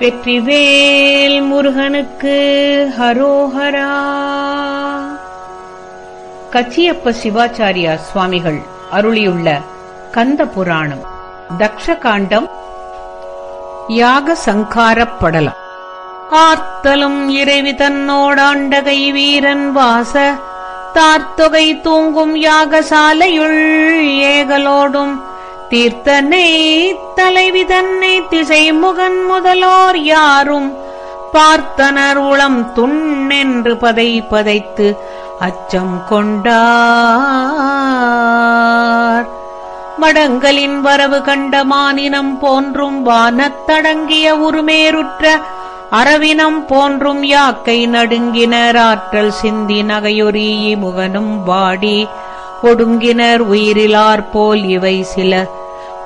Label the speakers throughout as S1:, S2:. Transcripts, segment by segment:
S1: வெற்றிவேல் முருகனுக்கு ஹரோஹரா. கச்சியப்ப சிவாச்சாரியா சுவாமிகள் அருளியுள்ள கந்த புராணம் தக்ஷகாண்டம் யாக சங்காரப் படலம். ஆர்த்தலும் இறைவி தன்னோடாண்டகை வீரன் வாச தார்த்தொகை தூங்கும் யாகசாலையுள் ஏகலோடும் தீர்த்தனை தலைவி தன்னை திசை முகன் முதலோர் யாரும்? பார்த்தனர் உளம் துண்ணென்று பதை பதைத்து அச்சம் கொண்டார். மடங்களின் வரவு கண்ட மானினம் போன்றும் வானத்தடங்கிய உருமேருற்ற அரவினம் போன்றும் யாக்கை நடுங்கினர். ஆற்றல் சிந்தி நகையொறியி முகனும் வாடி. ஒடுங்கினர் உயிரிலார் போல் இவை சில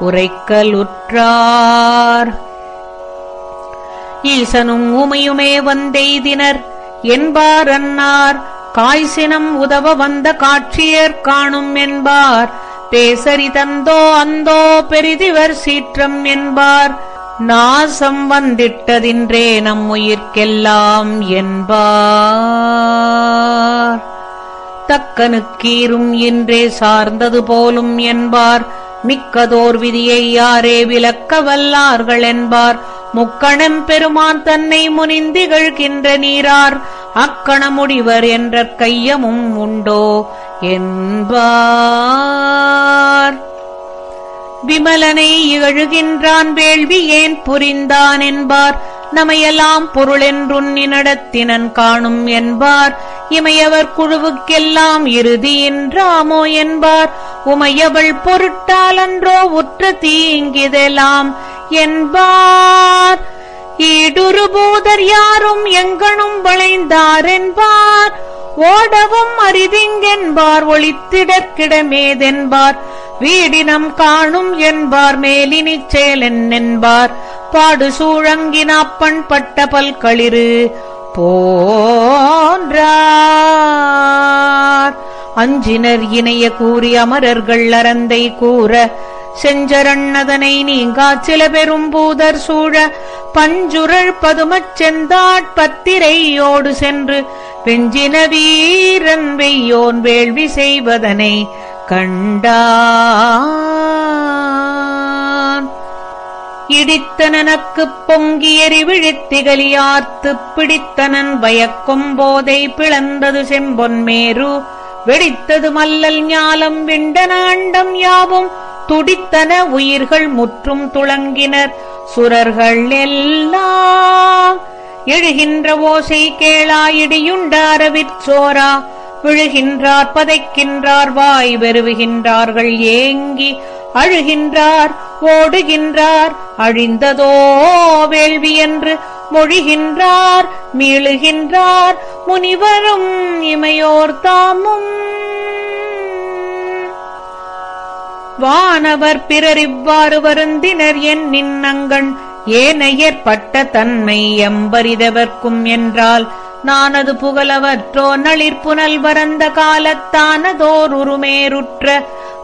S1: உரைக்கலுற்றார். ஈசனும் உமையுமே வந்தெய்தினர். என்பார் அன்னார். காய்சினம் உதவ வந்த காட்சியர் காணும் என்பார். பேசரி தந்தோ அந்தோ பெரிதிவர் சீற்றம் என்பார். நாசம் வந்திட்டதின்றே நம் உயிர்க்கெல்லாம் என்பார். தக்கனுக்கீரும் இன்றே சார்ந்தது போலும் என்பார். மிக்கதோர் விதியை யாரே விலக்க வல்லார்கள் என்பார். முக்கணம் பெருமான் தன்னை முனிந்திகழ்கின்ற நீரார். அக்கணமுடிவர் என்ற கையமும் உண்டோ என்பார். விமலனை இகழுகின்றான் வேள்வி ஏன் புரிந்தான் என்பார். நமையெல்லாம் பொருளென்றுண்ணி நடத்தினன் காணும் என்பார். இமையவர் குழுவுக்கெல்லாம் இறுதி என்றாமோ என்பார். உமையவள் பொருட்டாலன்றோ உற்ற தீங்கிதெலாம் என்பார். ஈடுரு பூதர் யாரும் எங்கனும் வளைந்தார் என்பார். ஓடவும் அரிதிங்கென்பார் ஒளித்திடற்கிடமேதென்பார். வீடினம் காணும் என்பார் மேலினிச் செயலென் என்பார். பாடு சூழங்கினாப்பண் பட்ட பல்களிறு போன்றார். அஞ்சினர் இணைய கூறி அமரர்கள் அறந்தை கூற செஞ்சரண்ணதனை நீங்கா சில பெரும்பூதர் சூழ பஞ்சுரள் பதுமச் செந்தாட்பத்திரையோடு சென்று வெஞ்சின வீரன் வெய்யோன் வேள்வி செய்வதனை கண்டா இடித்தனனக்குப் பொங்கியறி விழித்திகலியார்த்துப் பிடித்தனன் வயக்கும் போதை பிளந்தது செம்பொன்மேரு வெடித்தது மல்லல் ஞாலம் விண்டனாண்டம் யாவும் துடித்தன உயிர்கள் முற்றும் துளங்கினர். சுரர்கள் எல்லாம் எழுகின்ற ஓசை கேளா இடியுண்டாரவிற்சோரா விழுகின்றார் பதைக்கின்றார் வாய் வெறுவுகின்றார்கள் ஏங்கி அழுகின்றார் ஓடுகின்றார் அழிந்ததோ வேள்வி என்று மொழிகின்றார் மீளுகின்றார் முனிவரும் இமையோர் தாமும். வானவர் பிறர் இவ்வாறு வருந்தினர் என் நின்னங்கண் ஏனையற்பட்ட தன்மை எம்பரிதவர்க்கும் என்றால் நானது புகழவற்றோ நளிர்புனல் வரந்த காலத்தானதோர் உருமேருற்ற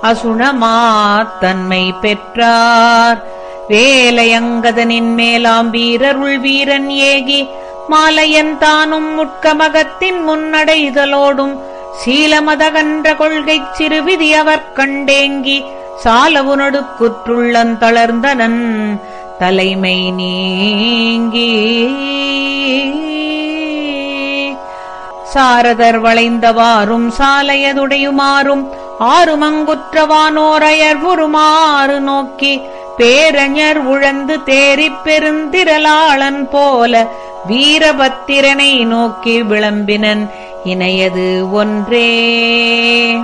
S1: அசுணமாத்தன்மை பெற்றார். வேலையங்கதனின் மேலாம் வீரருள் வீரன் ஏகி மாலையன் தானும் முட்கமகத்தின் முன்னடைதலோடும் சீலமதகன்ற கொள்கைச் சிறுவிதி அவர் கண்டேங்கி சாலவுனொடு தளர்ந்தனன் தலைமை நீங்கி சாரதர் வளைந்தவாறும் சாலையதுடையுமாறும் ஆறுமங்குற்றவானோரையர் உருமாறு நோக்கி பேரஞர் உழந்து தேறிப் பெருந்திரளாளன் போல வீரபத்திரனை நோக்கி விளம்பினன். இணையது ஒன்றே.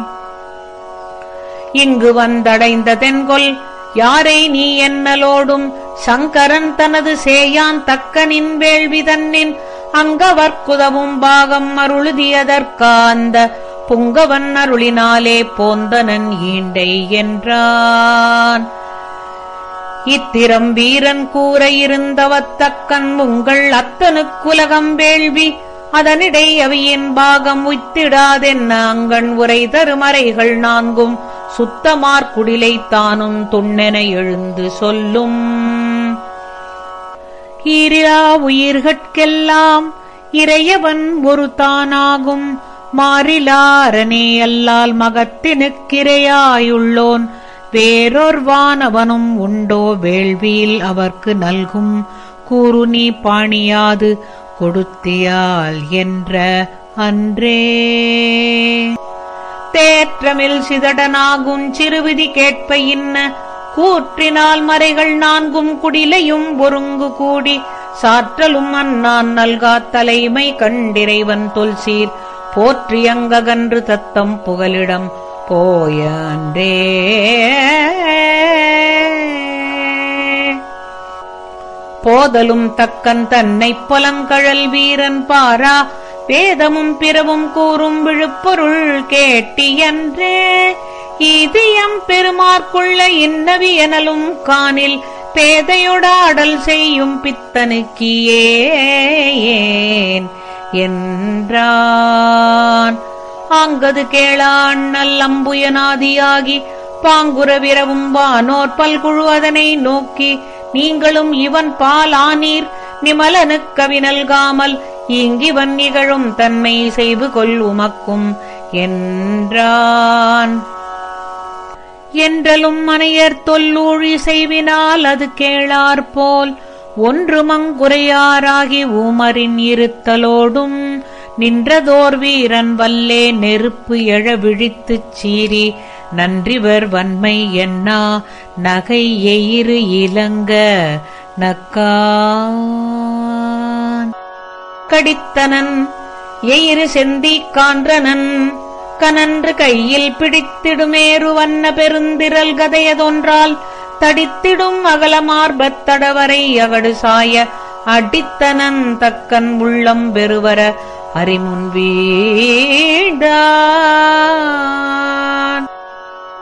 S1: இங்கு வந்தடைந்த தென்கொல் யாரை நீ என்னலோடும்? சங்கரன் தனது சேயான் தக்கனின் வேள்வி தன்னின் அங்கவர்க்குதவும் பாகம் அருளுதியதற்காந்த புங்கவன் அருளினாலே போந்தனன் ஈண்டை என்றான். இத்திரம் வீரன் கூற இருந்தவத்தக்கன் உங்கள் அத்தனுக்குலகம் வேள்வி அதனிடை அவையின் பாகம் உய்த்திடாதென்ன அங்கண் உரை தருமறைகள் நான்கும் சுத்தமார் தானும் துண்ணென எழுந்து சொல்லும். ஈரா உயிர்கட்கெல்லாம் இறையவன் ஒரு தானாகும் மாறிலாரனே அல்லால் மகத்தினுக்கிரையாயுள்ளோன் வேறொர்வானவனும் உண்டோ வேள்வியில் அவர்க்கு நல்கும். கூறு நீ பாணியாது கொடுத்தியால் என்ற அன்றே. தேற்றமில் சிதடனாகும் சிறுவிதி கேட்ப இன்ன கூற்றினால் மறைகள் நான்கும் குடிலையும் ஒருங்கு கூடி சாற்றலும் அண்ணான் நல்கா தலைமை கண்டிறைவன் தொல்சீர். போற்றியங்ககன்று தத்தம் புகலிடம் போயன்றே போதலும் தக்கன் தன்னைப் புலங்கழல் வீரன் பாரா. வேதமும் பிறவும் கூறும் விழுப்பொருள் கேட்டியன்றே. இதயம் பெருமார்க்குள்ள இன்னவி எனலும் காணில் பேதையொடாடல் செய்யும் பித்தனுக்கியேன் என்றான். ஆங்கது கேளான் நல்லம்புயனாதியாகி பாங்குற விரவும் வானோர் பல்குழு அதனை நோக்கி நீங்களும் இவன் பால் ஆனீர் நிமலனுக் கவி நல்காமல் இங்கிவன் நிகழும் தன்மை செய்து கொள் உமக்கும் என்றான். என்றலும் மனையர் தொல்லூழி செய்வினால் அது கேளார்போல் ஒன்று மங்குறையாராகி ஊமரின் இருத்தலோடும் நின்றதோர் வீரன் வல்லே நெருப்பு எழ விழித்துச் சீறி நன்றிவர் வன்மை என்னா நகை எயிறு இலங்க நக்கான். கடித்தனன் எயிறு செந்தி கான்றனன் கனன்று கையில் பிடித்திடுமேறு வண்ண பெருந்திரல் கதையதொன்றால் தடித்திடும் அகலமார்பத் தடவரை அகடு சாய அடித்தனன் தக்கன் உள்ளம் பெறுவர அறிமுன் வீடான்.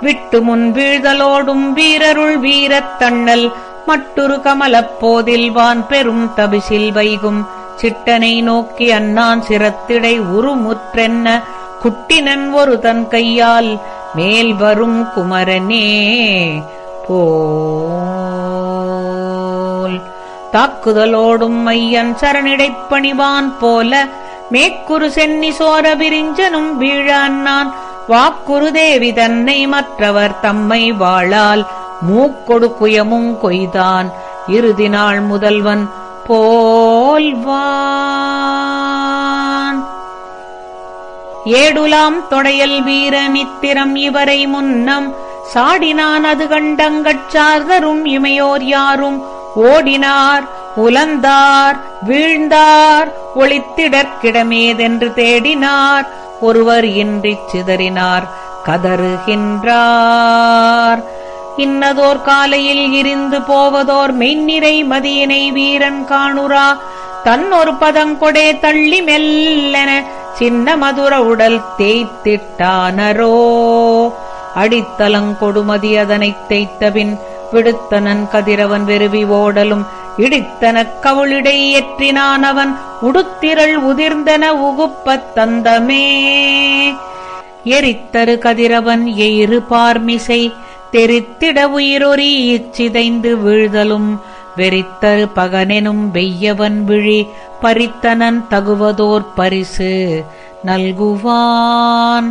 S1: விட்டு முன் வீழ்தலோடும் வீரருள் வீரத் தண்ணல் மற்றொரு கமலப் போதில் வான் பெரும் தபிசில் வைகும். சிட்டனை நோக்கி அண்ணான் சிரத்திடை உருமுற்றென்ன குட்டினன் ஒரு தன் கையால் மேல் வரும் குமரனே போல். தாக்குதலோடும் மையன் சரணிடைப் பணிவான் போல மேற்குரு சென்னி சோர விரிஞ்சனும் வீழ அண்ணான் வாக்குரு தேவி தன்னை மற்றவர் தம்மை வாழால் மூக்கொடு குயமும் கொய்தான். இறுதி நாள் முதல்வன் போல்வான் ஏடுலாம் தொடையல் வீர நித்திரம் இவரை முன்னம். சாடினான் அது கண்டங்கட் சார்தரும் இமையோர் யாரும். ஓடினார் உலந்தார் வீழ்ந்தார் ஒளித்திடற்கிடமேதென்று தேடினார். ஒருவர் இன்றிச் சிதறினார் கதறுகின்றார். இன்னதோர் காலையில் இருந்து போவதோர் மெய்நிறை மதியினை வீரன் காணுரா தன்னொரு பதங்கொடே தள்ளி மெல்லென சின்ன மதுர உடல் தேய்த்திட்டானரோ? அடித்தலங்கொடுமதி அதனைத் தேய்த்தபின் விடுத்தனன் கதிரவன் வெறுவி ஓடலும் இடித்தனக் கவுளிடை ஏற்றினான் அவன் உடுத்திரள் உதிர்ந்தன உகுப்பத் தந்தமே. எரித்தரு கதிரவன் எயிறு பார்மிசை தெரித்திட உயிரொறி இச்சிதைந்து வீழ்தலும் வெறித்தரு பகனெனும் வெய்யவன் விழி பறித்தனன் தகுவதோர் பரிசு நல்குவான்.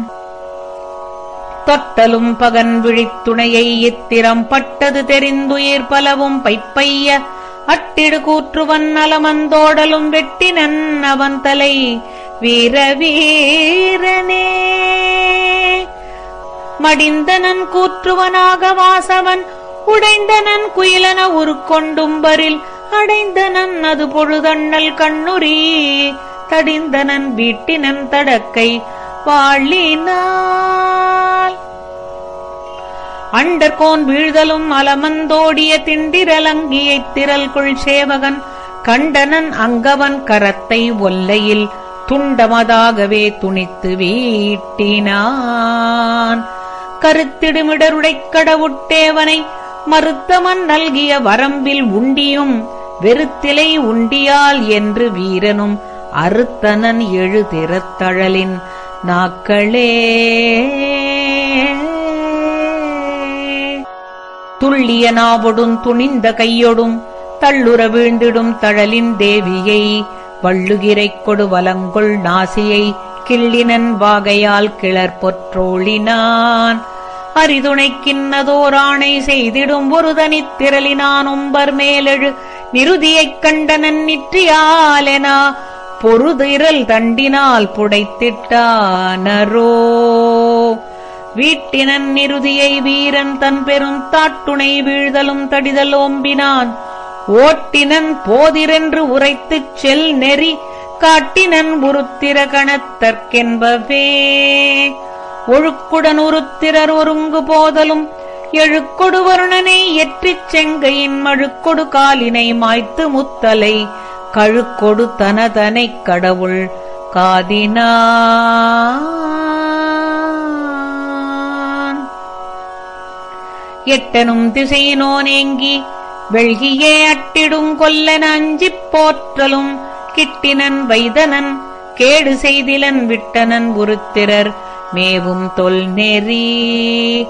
S1: தொட்டலும் பகன் விழித்துணையை இத்திரம் பட்டது தெரிந்துயிர் பலவும் பைப்பைய அட்டிடு கூற்றுவன் நலமந்தோடலும் வெட்டினன் அவன் தலை வீர வீரனே. மடிந்தனன் கூற்றுவனாக வாசவன் உடைந்தனன் குயிலன உருக்கொண்டும்பரில் அடைந்தனன் அது பொழுதண்ணல் கண்ணுரி தடிந்தனன் வீட்டினன் தடக்கை வாழினாள். அண்டர்கோன் வீழ்தலும் அலமந்தோடிய திண்டிரலங்கியைத் திரல்குள் சேவகன் கண்டனன் அங்கவன் கரத்தை ஒல்லையில் துண்டமதாகவே துணித்து வீட்டினான். கருத்திடுமிடருடைக் கடவுட்டேவனை மறுத்தவன் நல்கிய வரம்பில் உண்டியும் வெறுத்திலை உண்டியால் என்று வீரனும் அறுத்தனன் எழுதிறத்தழலின் நாக்களே. துள்ளிய நாவொடும் துணிந்த கையொடும் தள்ளுற வீழ்ந்திடும் தழலின் தேவியை வள்ளுகிரைக் கொடு வலங்கொள் நாசியை கிள்ளினன் வாகையால் கிளர் பொற்றோழினான் அரிதுணைக்கின்னதோராணை செய்திடும் ஒரு தனித் உம்பர் மேலெழு நிருதியைக் கண்டனன் நிற்றியாலெனா பொறுதிரல் தண்டினால் புடைத்திட்டானரோ. வீட்டினன் நிருதியை வீரன் தன் பெரும் தாட்டுணை வீழ்தலும் தடிதல் ஓம்பினான். ஓட்டினன் போதிரென்று உரைத்துச் செல் நெறி காட்டினன் உருத்திர கணத்தற்கென்பவே. ஒழுக்குடன் உருத்திரர் ஒருங்கு போதலும் எழுக்கொடு வருணனை எற்றிச் செங்கையின் மழுக்கொடு காலினை மாய்த்து முத்தலை கழுக்கொடு தனதனைக் கடவுள் காதினான் எட்டனும் திசையினோனேங்கி வெள்கியே அட்டிடும் கொல்லன அஞ்சிப் போற்றலும் கிட்டினன் வைதனன் கேடு செய்திலன் விட்டனன் உருத்திரர் மேவும் தொல் நெறி.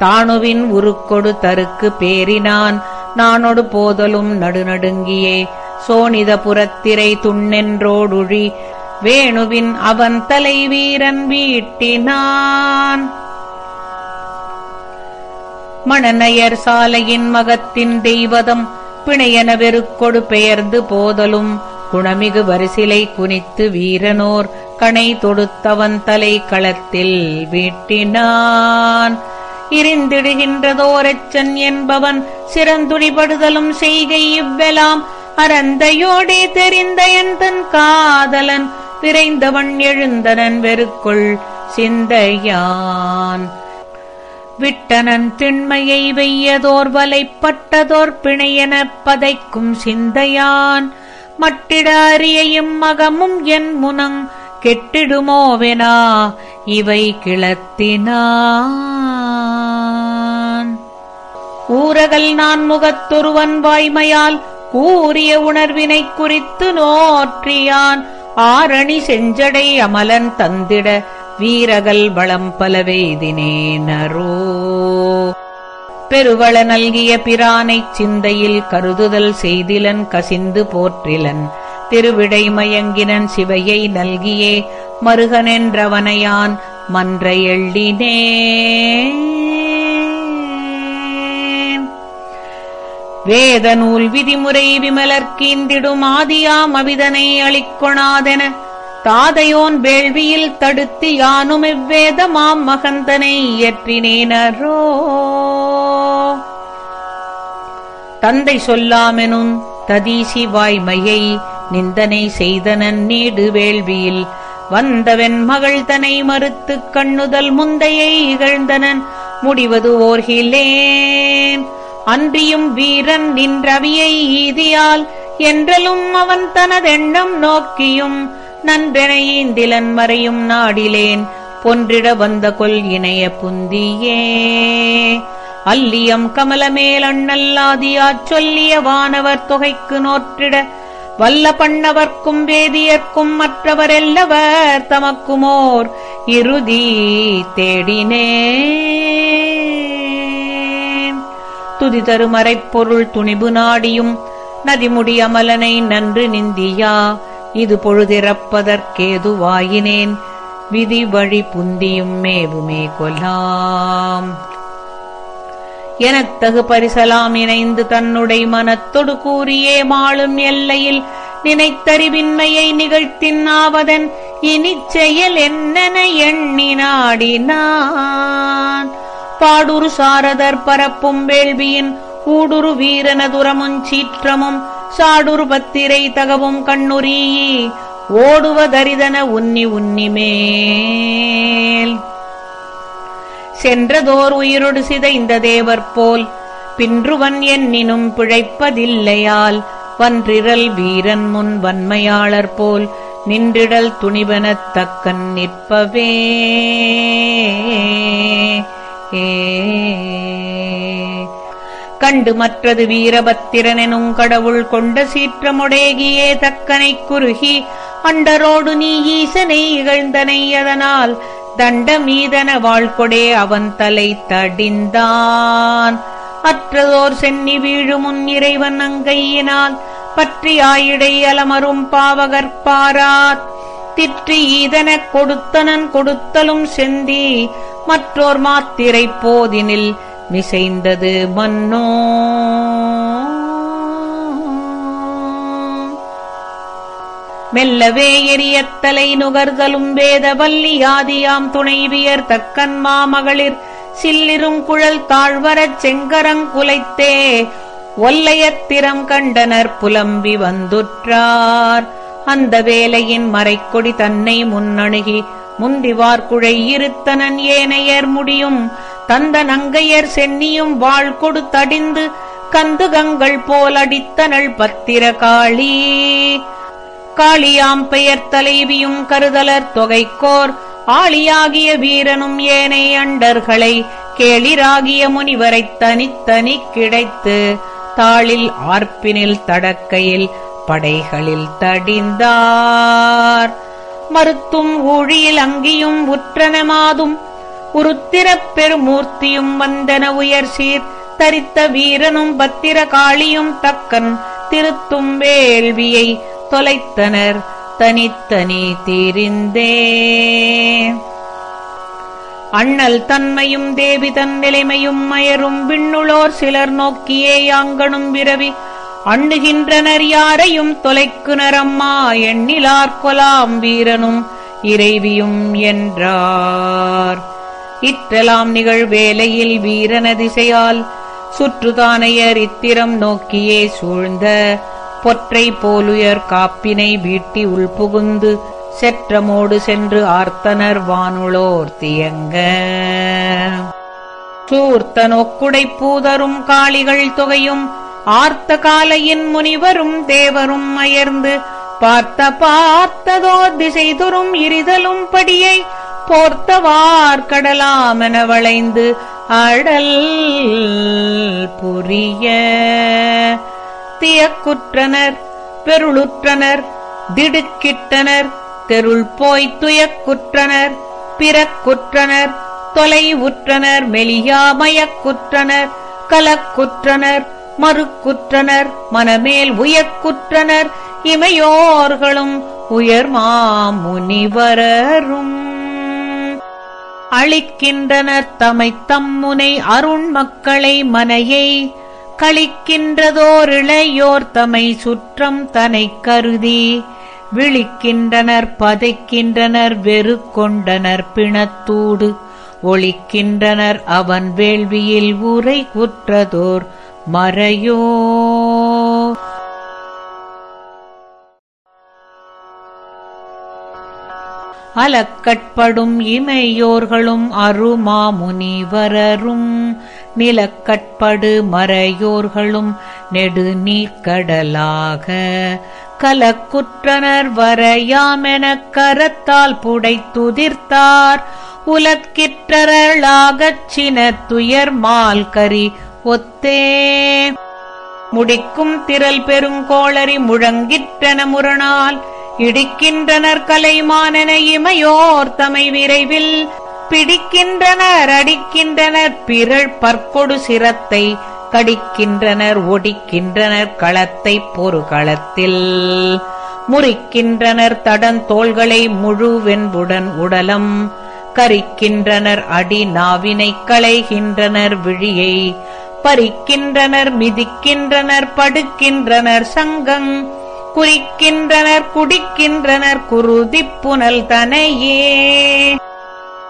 S1: தானுவின் உருக்கொடு தருக்கு பேரினான். நானொடு போதலும் நடுநடுங்கியே. சோனித புறத்திரை துண்ணென்றோடுழி. வேணுவின் அவன் தலை வீரன் வீட்டினான். மணநயர் சாலையின் மகத்தின் தெய்வதம். பிணையன வெறுக்கொடு பெயர்ந்து போதலும். குணமிகு வரிசிலை குனித்து வீரனோர். கணை தொடுத்தவன் தலை களத்தில் வீட்டினான் இருந்திடுகின்றதோரச்சன் என்பவன் சிறந்துடிபடுதலும் செய்கை இவ்வெலாம். அறந்தையோடே தெரிந்தயன் தன் காதலன்? விரைந்தவன் எழுந்தனன் வெறுக்குள் சிந்தையான். விட்டனன் திண்மையை வெய்யதோர் வலைப்பட்டதோர் பிணையெனப் பதைக்கும் சிந்தையான். மட்டிட அரியையும் மகமும் என் முனங் கெட்டிடுமோவெனா இவை கிளத்தினான். ஊரகல் நான் முகத்தொருவன் வாய்மையால் கூறிய உணர்வினைக் குறித்து நோற்றியான். ஆரணி செஞ்சடை அமலன் தந்திட வீரகல் வளம் பலவெய்தினேனரோ பெருவள நல்கிய பிரானைச் சிந்தையில் கருதுதல் செய்திலன் கசிந்து போற்றிலன். திருவிடை மயங்கினன் சிவையை நல்கியே மருகனென்றவனையான் மன்ற எள்ளினே வேத நூல் விதிமுறை விமலர்க்கீந்திடும் ஆதியாம் அவிதனை அளிக்கொணாதென தாதையோன் வேள்வியில் தடுத்து யானும் இவ்வேதமாம் மகந்தனை இயற்றினேனரோ. தந்தை சொல்லாமெனும் ததீசி வாய்மையை நிந்தனை செய்தனன் நீடு வேள்வியில். வந்தவன் மகள் தனை மறுத்துக் கண்ணுதல் முந்தையை இகழ்ந்தனன். முடிவது ஓர்கிலேன். அன்றியும் வீரன் நின்றவியை ஈதியால் என்றலும் அவன் தனதெண்ணம் நோக்கியும் நன்றென ஈந்திலன் மறையும் நாடிலேன். பொன்றிட வந்த கொல் இணைய புந்தியே. அல்லியம் கமலமேல் அண்ணல்லாதியாச் சொல்லிய வானவர் தொகைக்கு நோற்றிட வல்ல பண்ணவர்க்கும் வேதியர்க்கும் மற்றவரெல்லவர் தமக்குமோர் இறுதி தேடினேன். துதி தருமறைப் பொருள் துணிபு நாடியும் நதிமுடி அமலனை நன்று நிந்தியா. இது பொழுதிறப்பதற்கேதுவாயினேன் விதி வழி புந்தியும் மேவுமே கொல்லாம். எனத்தகு பரிசலாம் இணைந்து தன்னுடை மனத்தொடு கூறியே மாளும் எல்லையில் நினைத்தறிவின்மையை நிகழ்த்தினாவதன் இனிச் செயல் என்னென எண்ணி நாடினான் பாடுரு சாரதர் பரப்பும் வேள்வியின் ஊடுரு வீரனதுரமும் சீற்றமும் சாடுரு பத்திரை தகவும் கண்ணுரீயி ஓடுவதரிதன உன்னி உன்னிமேல். சென்றதோர் உயிரொடு சிதைந்த தேவர் போல் பின்றுவன் என்னினும் பிழைப்பதில்லையால் வன்றிரல் வீரன் முன் வன்மையாளர் போல் நின்றிடல் துணிவனத் தக்கன் நிற்பவே. கண்டு மற்றது வீரபத்திரனெனும் கடவுள் கொண்ட சீற்றமுடேகியே தக்கனைக் குறுகி அண்டரோடு நீ ஈசனை இகழ்ந்தனை அதனால் தண்ட மீதன வாழ்கொடே அவன் தலை தடிந்தான். அற்றதோர் சென்னி வீழுமுன் இறைவன் அங்கையினால் பற்றி ஆயிடை அலமரும் பாவகற்பாரார் திற்றி ஈதனக் கொடுத்தனன் கொடுத்தலும் செந்தி மற்றோர் மாத்திரை போதினில் மிசைந்தது மன்னோ. மெல்லவே எரியத்தலை நுகர்தலும் வேத ஆதியாம் துணைவியர் தக்கன் மாமகளிர் சில்லிரும் குழல் தாழ்வரச் செங்கரங்குலைத்தே ஒல்லையத்திரம் கண்டனர் புலம்பி வந்துற்றார். அந்த வேலையின் மறைக்கொடி தன்னை முன்னணுகி முந்திவார்குழை இருத்தனன் ஏனையர் முடியும். தந்த நங்கையர் சென்னியும் வாழ் கொடுத்தடிந்து கந்துகங்கள் போல் அடித்தனள் பத்திர காளி காளியாம் பெயர் தலைவியும் கருதலர் தொகைக்கோர். ஆளியாகிய வீரனும் ஏனை அண்டர்களை கேளிராகிய முனிவரைத் தனித்தனி கிடைத்து தாளில் ஆர்ப்பினில் தடக்கையில் படைகளில் தடிந்தார். மறுத்தும் ஊழியில் அங்கியும் உற்றனமாதும் உருத்திரப் பெருமூர்த்தியும் வந்தன உயர் சீர். தரித்த வீரனும் பத்திர காளியும் தக்கன் திருத்தும் வேள்வியை தொலைத்தனர் தனித்தனி தீரிந்தே. அண்ணல் தன்மையும் தேவி தன் நிலைமையும் மயரும் விண்ணுளோர் சிலர் நோக்கியே யாங்கனும் விரவி அண்ணுகின்றனர் யாரையும் தொலைக்குனரம்மா எண்ணிலார் கொலாம் வீரனும் இறைவியும் என்றார். இற்றலாம் நிகழ்வேலையில் வீரன திசையால் சுற்றுதானையர் இத்திரம் நோக்கியே சூழ்ந்த பொற்றை போலுயர் காப்பினை வீட்டி உள்புகுந்து செற்றமோடு சென்று ஆர்த்தனர் வானுளோர் தியங்க. சூர்த்த நோக்குடை பூதரும் காளிகள் தொகையும் ஆர்த்த காலையின் முனிவரும் தேவரும் அயர்ந்து பார்த்த பார்த்ததோ திசை துறும் இரிதலும் படியை போர்த்தவார் கடலாமென வளைந்து அடல் புரிய. தியக்குற்றனர் பெருளுற்றனர் திடுக்கிட்டனர் தெருள் போய் துயக்குற்றனர் பிறக்குற்றனர் தொலைவுற்றனர் மெலியாமயக்குற்றனர் கலக்குற்றனர் மறுக்குற்றனர் மனமேல் உயக்குற்றனர் இமையோர்களும் உயர்மாமுனிவரரும் அளிக்கின்றனர் தமை தம்முனை அருண் மக்களை மனையை களிக்கின்றதோர் இளையோர் தமை சுற்றம் தனை கருதி விழிக்கின்றனர் பதைக்கின்றனர் வெறு கொண்டனர் பிணத்தூடு ஒளிக்கின்றனர் அவன் வேள்வியில் உரை குற்றதோர் மறையோ அலக்கட்படும் இமையோர்களும் அருமாமுனிவரரும். நிலக்கட்படு மறையோர்களும் நெடுநீர்க்கடலாக. கலக்குற்றனர் வரையாமெனக் கரத்தால் புடைத்துதிர்த்தார். உலக்கிற்றரளாகச் சின மால் கரி ஒத்தே. முடிக்கும் திரள் பெருங்கோளரி முழங்கிற்றன முரணால். இடிக்கின்றனர் கலைமானன இமையோர் தமை விரைவில். பிடிக்கின்றனர் அடிக்கின்றனர் பிறள் பற்பொடு சிரத்தை கடிக்கின்றனர் ஒடிக்கின்றனர் களத்தை பொறு களத்தில் முறிக்கின்றனர் தடந்தோள்களை முழுவென்புடன் உடலம். கரிக்கின்றனர் அடி நாவினை களைகின்றனர் விழியை. பறிக்கின்றனர் மிதிக்கின்றனர் படுக்கின்றனர் சங்கம். குறிக்கின்றனர் குடிக்கின்றனர் குருதிப் புனல் தனையே.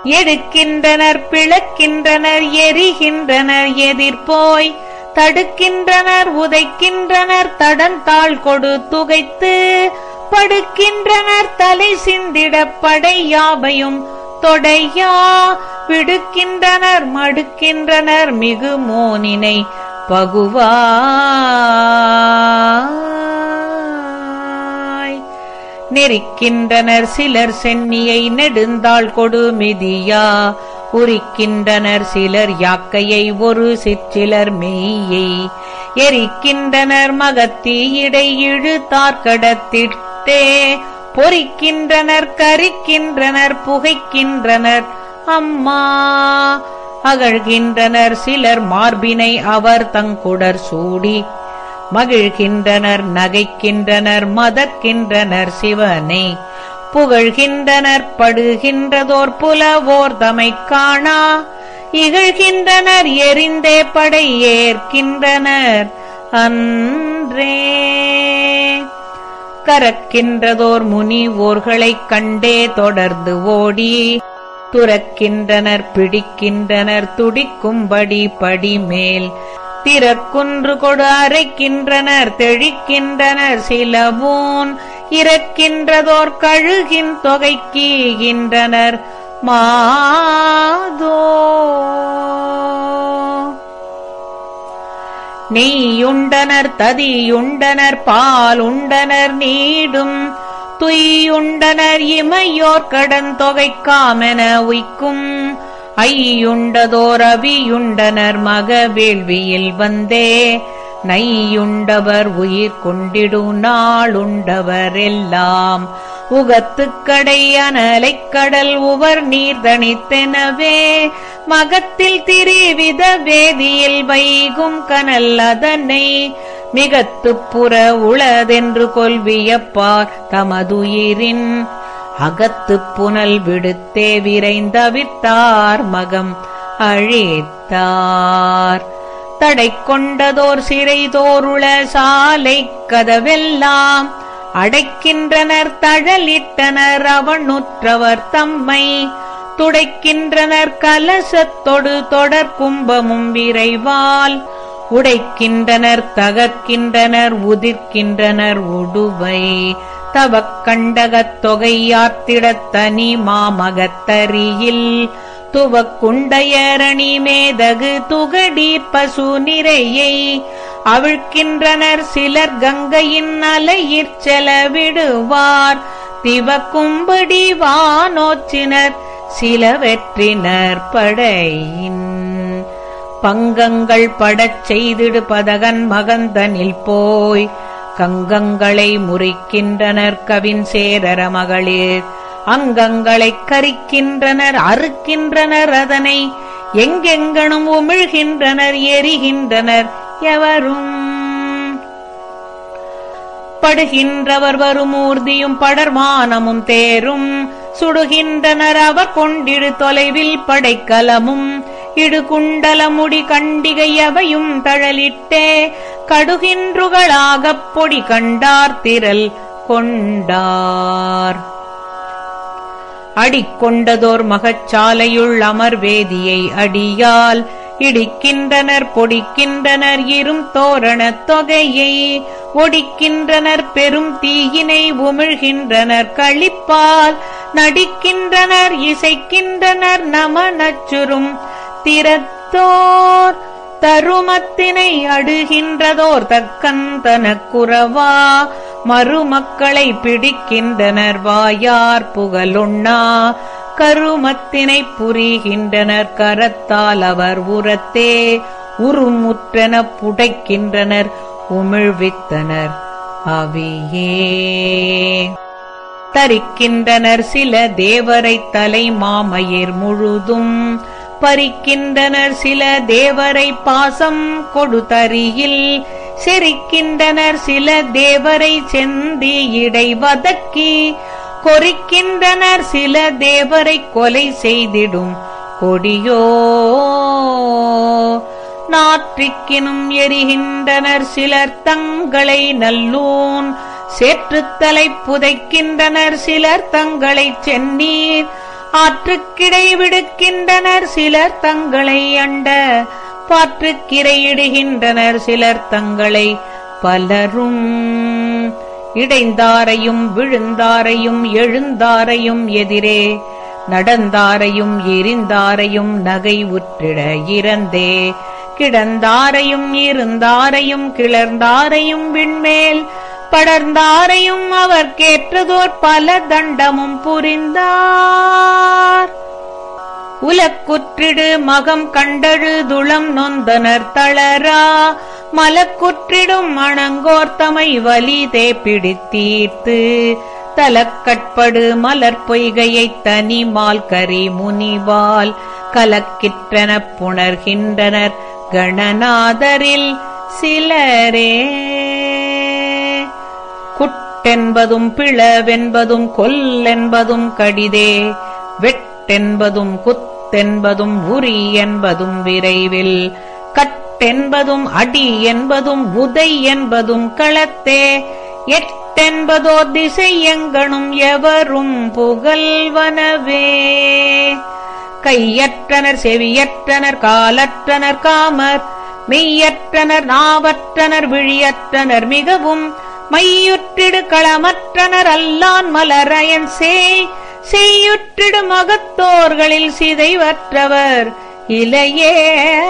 S1: எடுக்கின்றனர் பிளக்கின்றனர் எரிகின்றனர் எதிர்போய். தடுக்கின்றனர் உதைக்கின்றனர் தடந்தாள் கொடு துகைத்து. படுக்கின்றனர் தலை சிந்திட படையாவையும் தொடையா. விடுக்கின்றனர் மடுக்கின்றனர் மிகு மோனினை பகுவா. நெறிக்கின்றனர் சிலர் சென்னியை நெடுந்தாள் கொடு மிதியா. உரிக்கின்றனர் சிலர் யாக்கையை ஒரு சிற்றிலர் மெய்யை. எரிக்கின்றனர் மகத்தீயிடை இழுத்தார்கடத்திட்டே பொறிக்கின்றனர் கரிக்கின்றனர் புகைக்கின்றனர். அம்மா! அகழ்கின்றனர் சிலர் மார்பினை அவர் தங்குடர் சூடி. மகிழ்கின்றனர் நகைக்கின்றனர் மதக்கின்றனர் சிவனை. புகழ்கின்றனர் படுகின்றதோர் புலவோர் தமை காணா. இகழ்கின்றனர் எரிந்தே படை ஏற்கின்றனர் அன்றே. கரக்கின்றதோர் முனிவோர்களைக் கண்டே தொடர்ந்து ஓடி. துறக்கின்றனர் பிடிக்கின்றனர் துடிக்கும்படி படிமேல். திறக்குன்று கொடு அரைக்கின்றனர் தெழிக்கின்றனர் சிலவூன். இறக்கின்றதோர் கழுகின் தொகைக்கீகின்றனர் மாதோ. நெய்யுண்டனர் ததியுண்டனர் பால் உண்டனர் நீடும். துய்யுண்டனர் இமையோர் கடன் தொகைக்காமென உய்க்கும். ஐயுண்டதோர் அவியுண்டனர் மக வேள்வியில் வந்தே. நையுண்டவர் உயிர் கொண்டிடு நாளுண்டவர் எல்லாம் உகத்துக்கடை அனலைக் கடல் உவர் நீர் தனித்தெனவே மகத்தில் திரிவித வேதியில் வைகும் கனல் அதனை. மிகத்துப் புற உளதென்று கொல்வியப்பார் தமதுயிரின் அகத்துப் புனல் விடுத்தே விரைந்தவித்தார் மகம் அழித்தார். தடை கொண்டதோர் சிறைதோருள சாலை கதவெல்லாம் அடைக்கின்றனர் தழலிட்டனர் அவனுற்றவர் தம்மை. துடைக்கின்றனர் கலசத்தொடு தொடர் கும்பமும் விரைவால் உடைக்கின்றனர் தகர்க்கின்றனர் உதிர்க்கின்றனர் உடுவை. தவக் கண்டகத் தொகையார்த்திடத் தனி மாமகத்தரியில் துவக்குண்டையரணி மேதகு துகடீர் பசு நிறையை. அவிழ்க்கின்றனர் சிலர் கங்கையின் அலையிற் செலவிடுவார். திவக்கும்படி வானோச்சினர் சில வெற்றினர் படையின். பங்கங்கள் படச் செய்திடு பதகன் மகந்தனில் போய். கங்கங்களை முறிக்கின்றனர் கவின் சேரர மகளிர் அங்கங்களைக் கரிக்கின்றனர் அறுக்கின்றனர் அதனை. எங்கெங்கனும் உமிழ்கின்றனர் எரிகின்றனர் எவரும். படுகின்றவர் வரும் ஊர்தியும் படர்மானமும் தேரும். சுடுகின்றனர் அவர் கொண்டிடு தொலைவில் படைக்கலமும். இடுகுண்டலமுடி கண்டிகை கண்டிகையவையும் தழலிட்டே கடுகின்றுகளாகப் பொடி கண்டார் திரல் கொண்டார். அடிக்கொண்டதோர் மகச்சாலையுள் அமர்வேதியை அடியால் இடிக்கின்றனர் பொடிக்கின்றனர் இரும் தோரணத் தொகையை ஒடிக்கின்றனர் பெரும் தீயினை உமிழ்கின்றனர் களிப்பால் நடிக்கின்றனர் இசைக்கின்றனர் நம நச்சுரும் திறத்தோர் தருமத்தினை அடுகின்றதோர் தக்கந்தனக் குறவா மருமக்களை பிடிக்கின்றனர் வாயார் புகழுண்ணா கருமத்தினை புரிகின்றனர் கரத்தால் அவர் உரத்தே உருமுற்றன புடைக்கின்றனர் உமிழ்வித்தனர் அவியே. தரிக்கின்றனர் சில தேவரை தலை மாமையர் முழுதும் பறிக்கின்றனர் சில தேவரை பாசம் கொடுத்தறியில். செரிக்கின்றனர் சில தேவரை செந்தி இடை வதக்கி. கொறிக்கின்றனர் சில தேவரை கொலை செய்திடும். கொடியோ நாற்றிக்கினும் எரிகின்றனர் சிலர் தங்களை நல்லூன். சேற்றுத்தலை புதைக்கின்றனர் சிலர் தங்களை சென்னீர். ஆற்றுக்கிடை விடுக்கின்றனர் சிலர் தங்களை அண்ட. பாற்றுக்கிரையிடுகின்றனர் சிலர் தங்களை பலரும். இடைந்தாரையும் விழுந்தாரையும் எழுந்தாரையும் எதிரே. நடந்தாரையும் எரிந்தாரையும் நகை உற்றிட இறந்தே. கிடந்தாரையும் இருந்தாரையும் கிளர்ந்தாரையும் விண்மேல். படர்ந்தாரையும் அவர் கேற்றதோர் பல தண்டமும் புரிந்தார். உலக்குற்றிடு மகம் கண்டழுதுளம் நொந்தனர் தளரா. மலக்குற்றிடும் மணங்கோர்த்தமை வலிதே பிடித்தீர்த்து தலக்கட்படு மலர் பொய்கையைத் தனிமால் கரி முனிவால் கலக்கிற்றனப் புணர்கின்றனர் கணநாதரில் சிலரே. குட்டென்பதும் பிளவென்பதும் கொல்லென்பதும் கடிதே வெட்டென்பதும் குத்தென்பதும் உரி என்பதும் விரைவில் கட்டென்பதும் அடி என்பதும் உதை என்பதும் களத்தே எட்டென்பதோர் திசை எங்கனும் எவரும் புகழ்வனவே. கையற்றனர் செவியற்றனர் காலற்றனர் காமர் மெய்யற்றனர் நாவற்றனர் விழியற்றனர் மிகவும் மையுற்றிடு களமற்றனர் அல்லான் மலரயன் சேய். செய்யுற்றிடு மகத்தோர்களில் சிதைவற்றவர் இலையே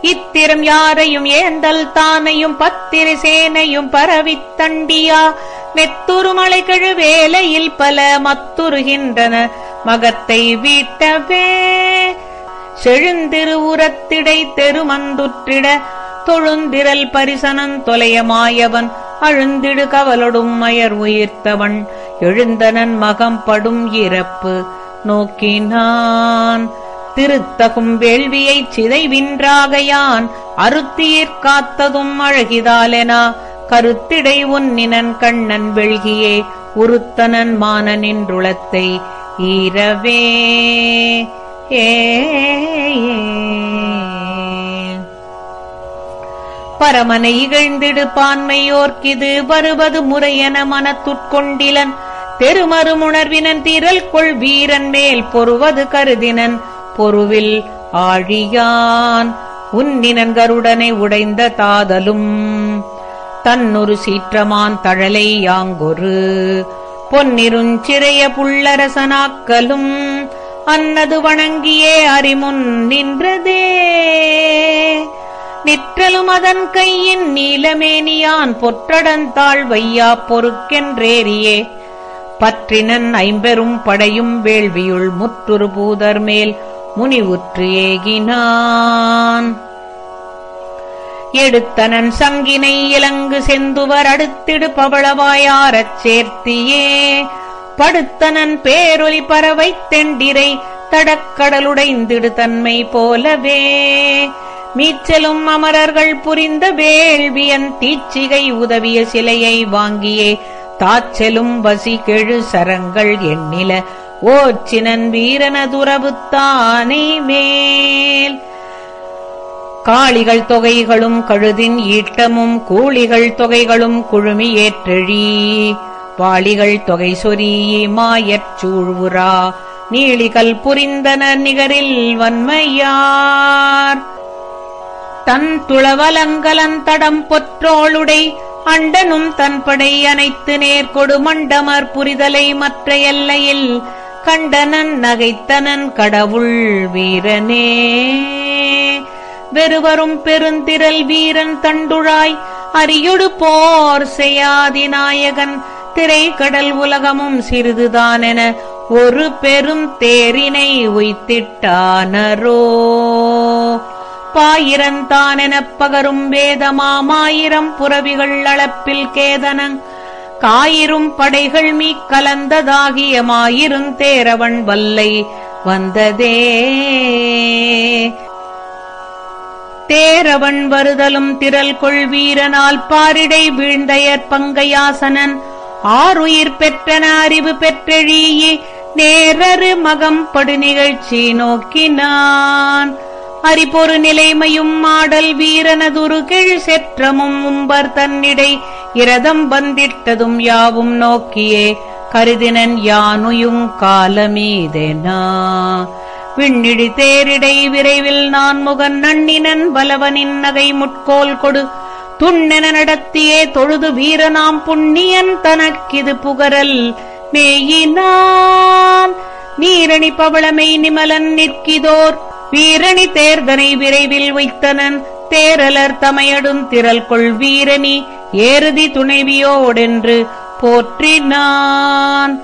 S1: இத்திரம் யாரையும் ஏந்தல் தானையும் பத்திரி சேனையும் பரவித் தண்டியா. மெத்துரு மலைகழு வேலையில் பல மத்துருகின்றன. மகத்தை வீட்டவே. செழுந்திரு உரத்திடை தெருமந்துற்றிட. தொழுந்திரல் பரிசனன் தொலையமாயவன் அழுந்திடு கவலொடும் மயர் உயிர்த்தவன் எழுந்தனன் மகம் படும் இறப்பு நோக்கினான் திருத்தகும் வேள்வியைச் சிதைவின்றாகையான் அருத்தீர் காத்ததும் அழகிதாலெனா கருத்திடை உன்னினன் கண்ணன் வெள்கியே உருத்தனன் மானனின்றுளத்தை ஈரவே. ஏ. பரமனை இகழ்ந்திடு பான்மையோர்க்கிது வருவது முறையென மனத்துட்கொண்டிலன். தெருமறுமுணர்வினன் திரள் கொள் வீரன் மேல் பொறுவது கருதினன். பொருவில் ஆழியான். உன்னினன் கருடனை உடைந்த தாதலும். தன்னொரு சீற்றமான் தழலை யாங்கொரு. பொன்னிருஞ்சிறைய புள்ளரசனாக்கலும். அன்னது வணங்கியே அறிமுன் நின்றதே. நிற்றலும் அதன் கையின் நீலமேனியான் பொற்றடந்தாள் வையா பொறுக்கென்றேறியே. பற்றினன் ஐம்பெரும் படையும் வேள்வியுள் முற்றுரு பூதர் மேல் முனிவுற்று ஏகினான். எடுத்தனன் சங்கினை இலங்கு செந்துவர் அடுத்திடு பவளவாயாரச் சேர்த்தியே. படுத்தனன் பேரொலி பறவை தெண்டிரை தடக்கடலுடைந்திடு தன்மை போலவே. மீச்சலும் அமரர்கள் புரிந்த வேள்வியன் தீச்சிகை உதவிய சிலையை வாங்கியே. தாச்சலும் வசி கெழு சரங்கள் எண்ணில ஓச்சினன் வீரனதுரவுத்தானை மேல். காளிகள் தொகைகளும் கழுதின் ஈட்டமும் கூலிகள் தொகைகளும் குழுமி ஏற்றெழி. வாளிகள் தொகை சொரி மாயற் சூழ்வுரா நீளிகள் புரிந்தன நிகரில் வன்மையார். தன் துளவலங்கலன் தடம் பொற்றோளுடை அண்டனும் தன் படை அனைத்து நேர்கொடு மண்டமர் புரிதலை மற்ற எல்லையில் கண்டனன் நகைத்தனன் கடவுள் வீரனே. வெறுவரும் பெருந்திரல் வீரன் தண்டுழாய் அரியொடு போர் செய்யாதி நாயகன் திரைக்கடல் உலகமும் சிறிதுதானென ஒரு பெரும் தேரினை உய்த்திட்டானரோ. பாயிரந்தானெனப் பகரும் வேதமாமாயிரம் புறவிகள் அளப்பில் கேதனங் காயிரும் படைகள் மீ கலந்ததாகிய மாயிரும் தேரவன் வல்லை வந்ததே. தேரவன் வருதலும் திரல் கொள் வீரனால் பாரிடை வீழ்ந்தயற் பங்கையாசனன். ஆறுயிர் பெற்றன அறிவு பெற்றெழியே நேரரு மகம் படு நிகழ்ச்சி நோக்கினான். அரிபொரு நிலைமையும் மாடல் வீரனதுரு கெழ் செற்றமும் உம்பர் தன்னிடை இரதம் வந்திட்டதும் யாவும் நோக்கியே கருதினன் யானுயுங் காலமீதெனா? விண்ணிடி தேரிடை விரைவில் நான் முகன் நண்ணினன் பலவனின் நகை முட்கோல் கொடு. துண்ணென நடத்தியே தொழுது வீரனாம் புண்ணியன் தனக்கிது புகரல் மேயினான். நீரணி பவளமை நிமலன் நிற்கிதோர் வீரணி தேர்தனை விரைவில் வைத்தனன் தேரலர் தமையடும் திரள் கொள் வீரணி ஏறுதி துணைவியோடென்று போற்றினான்.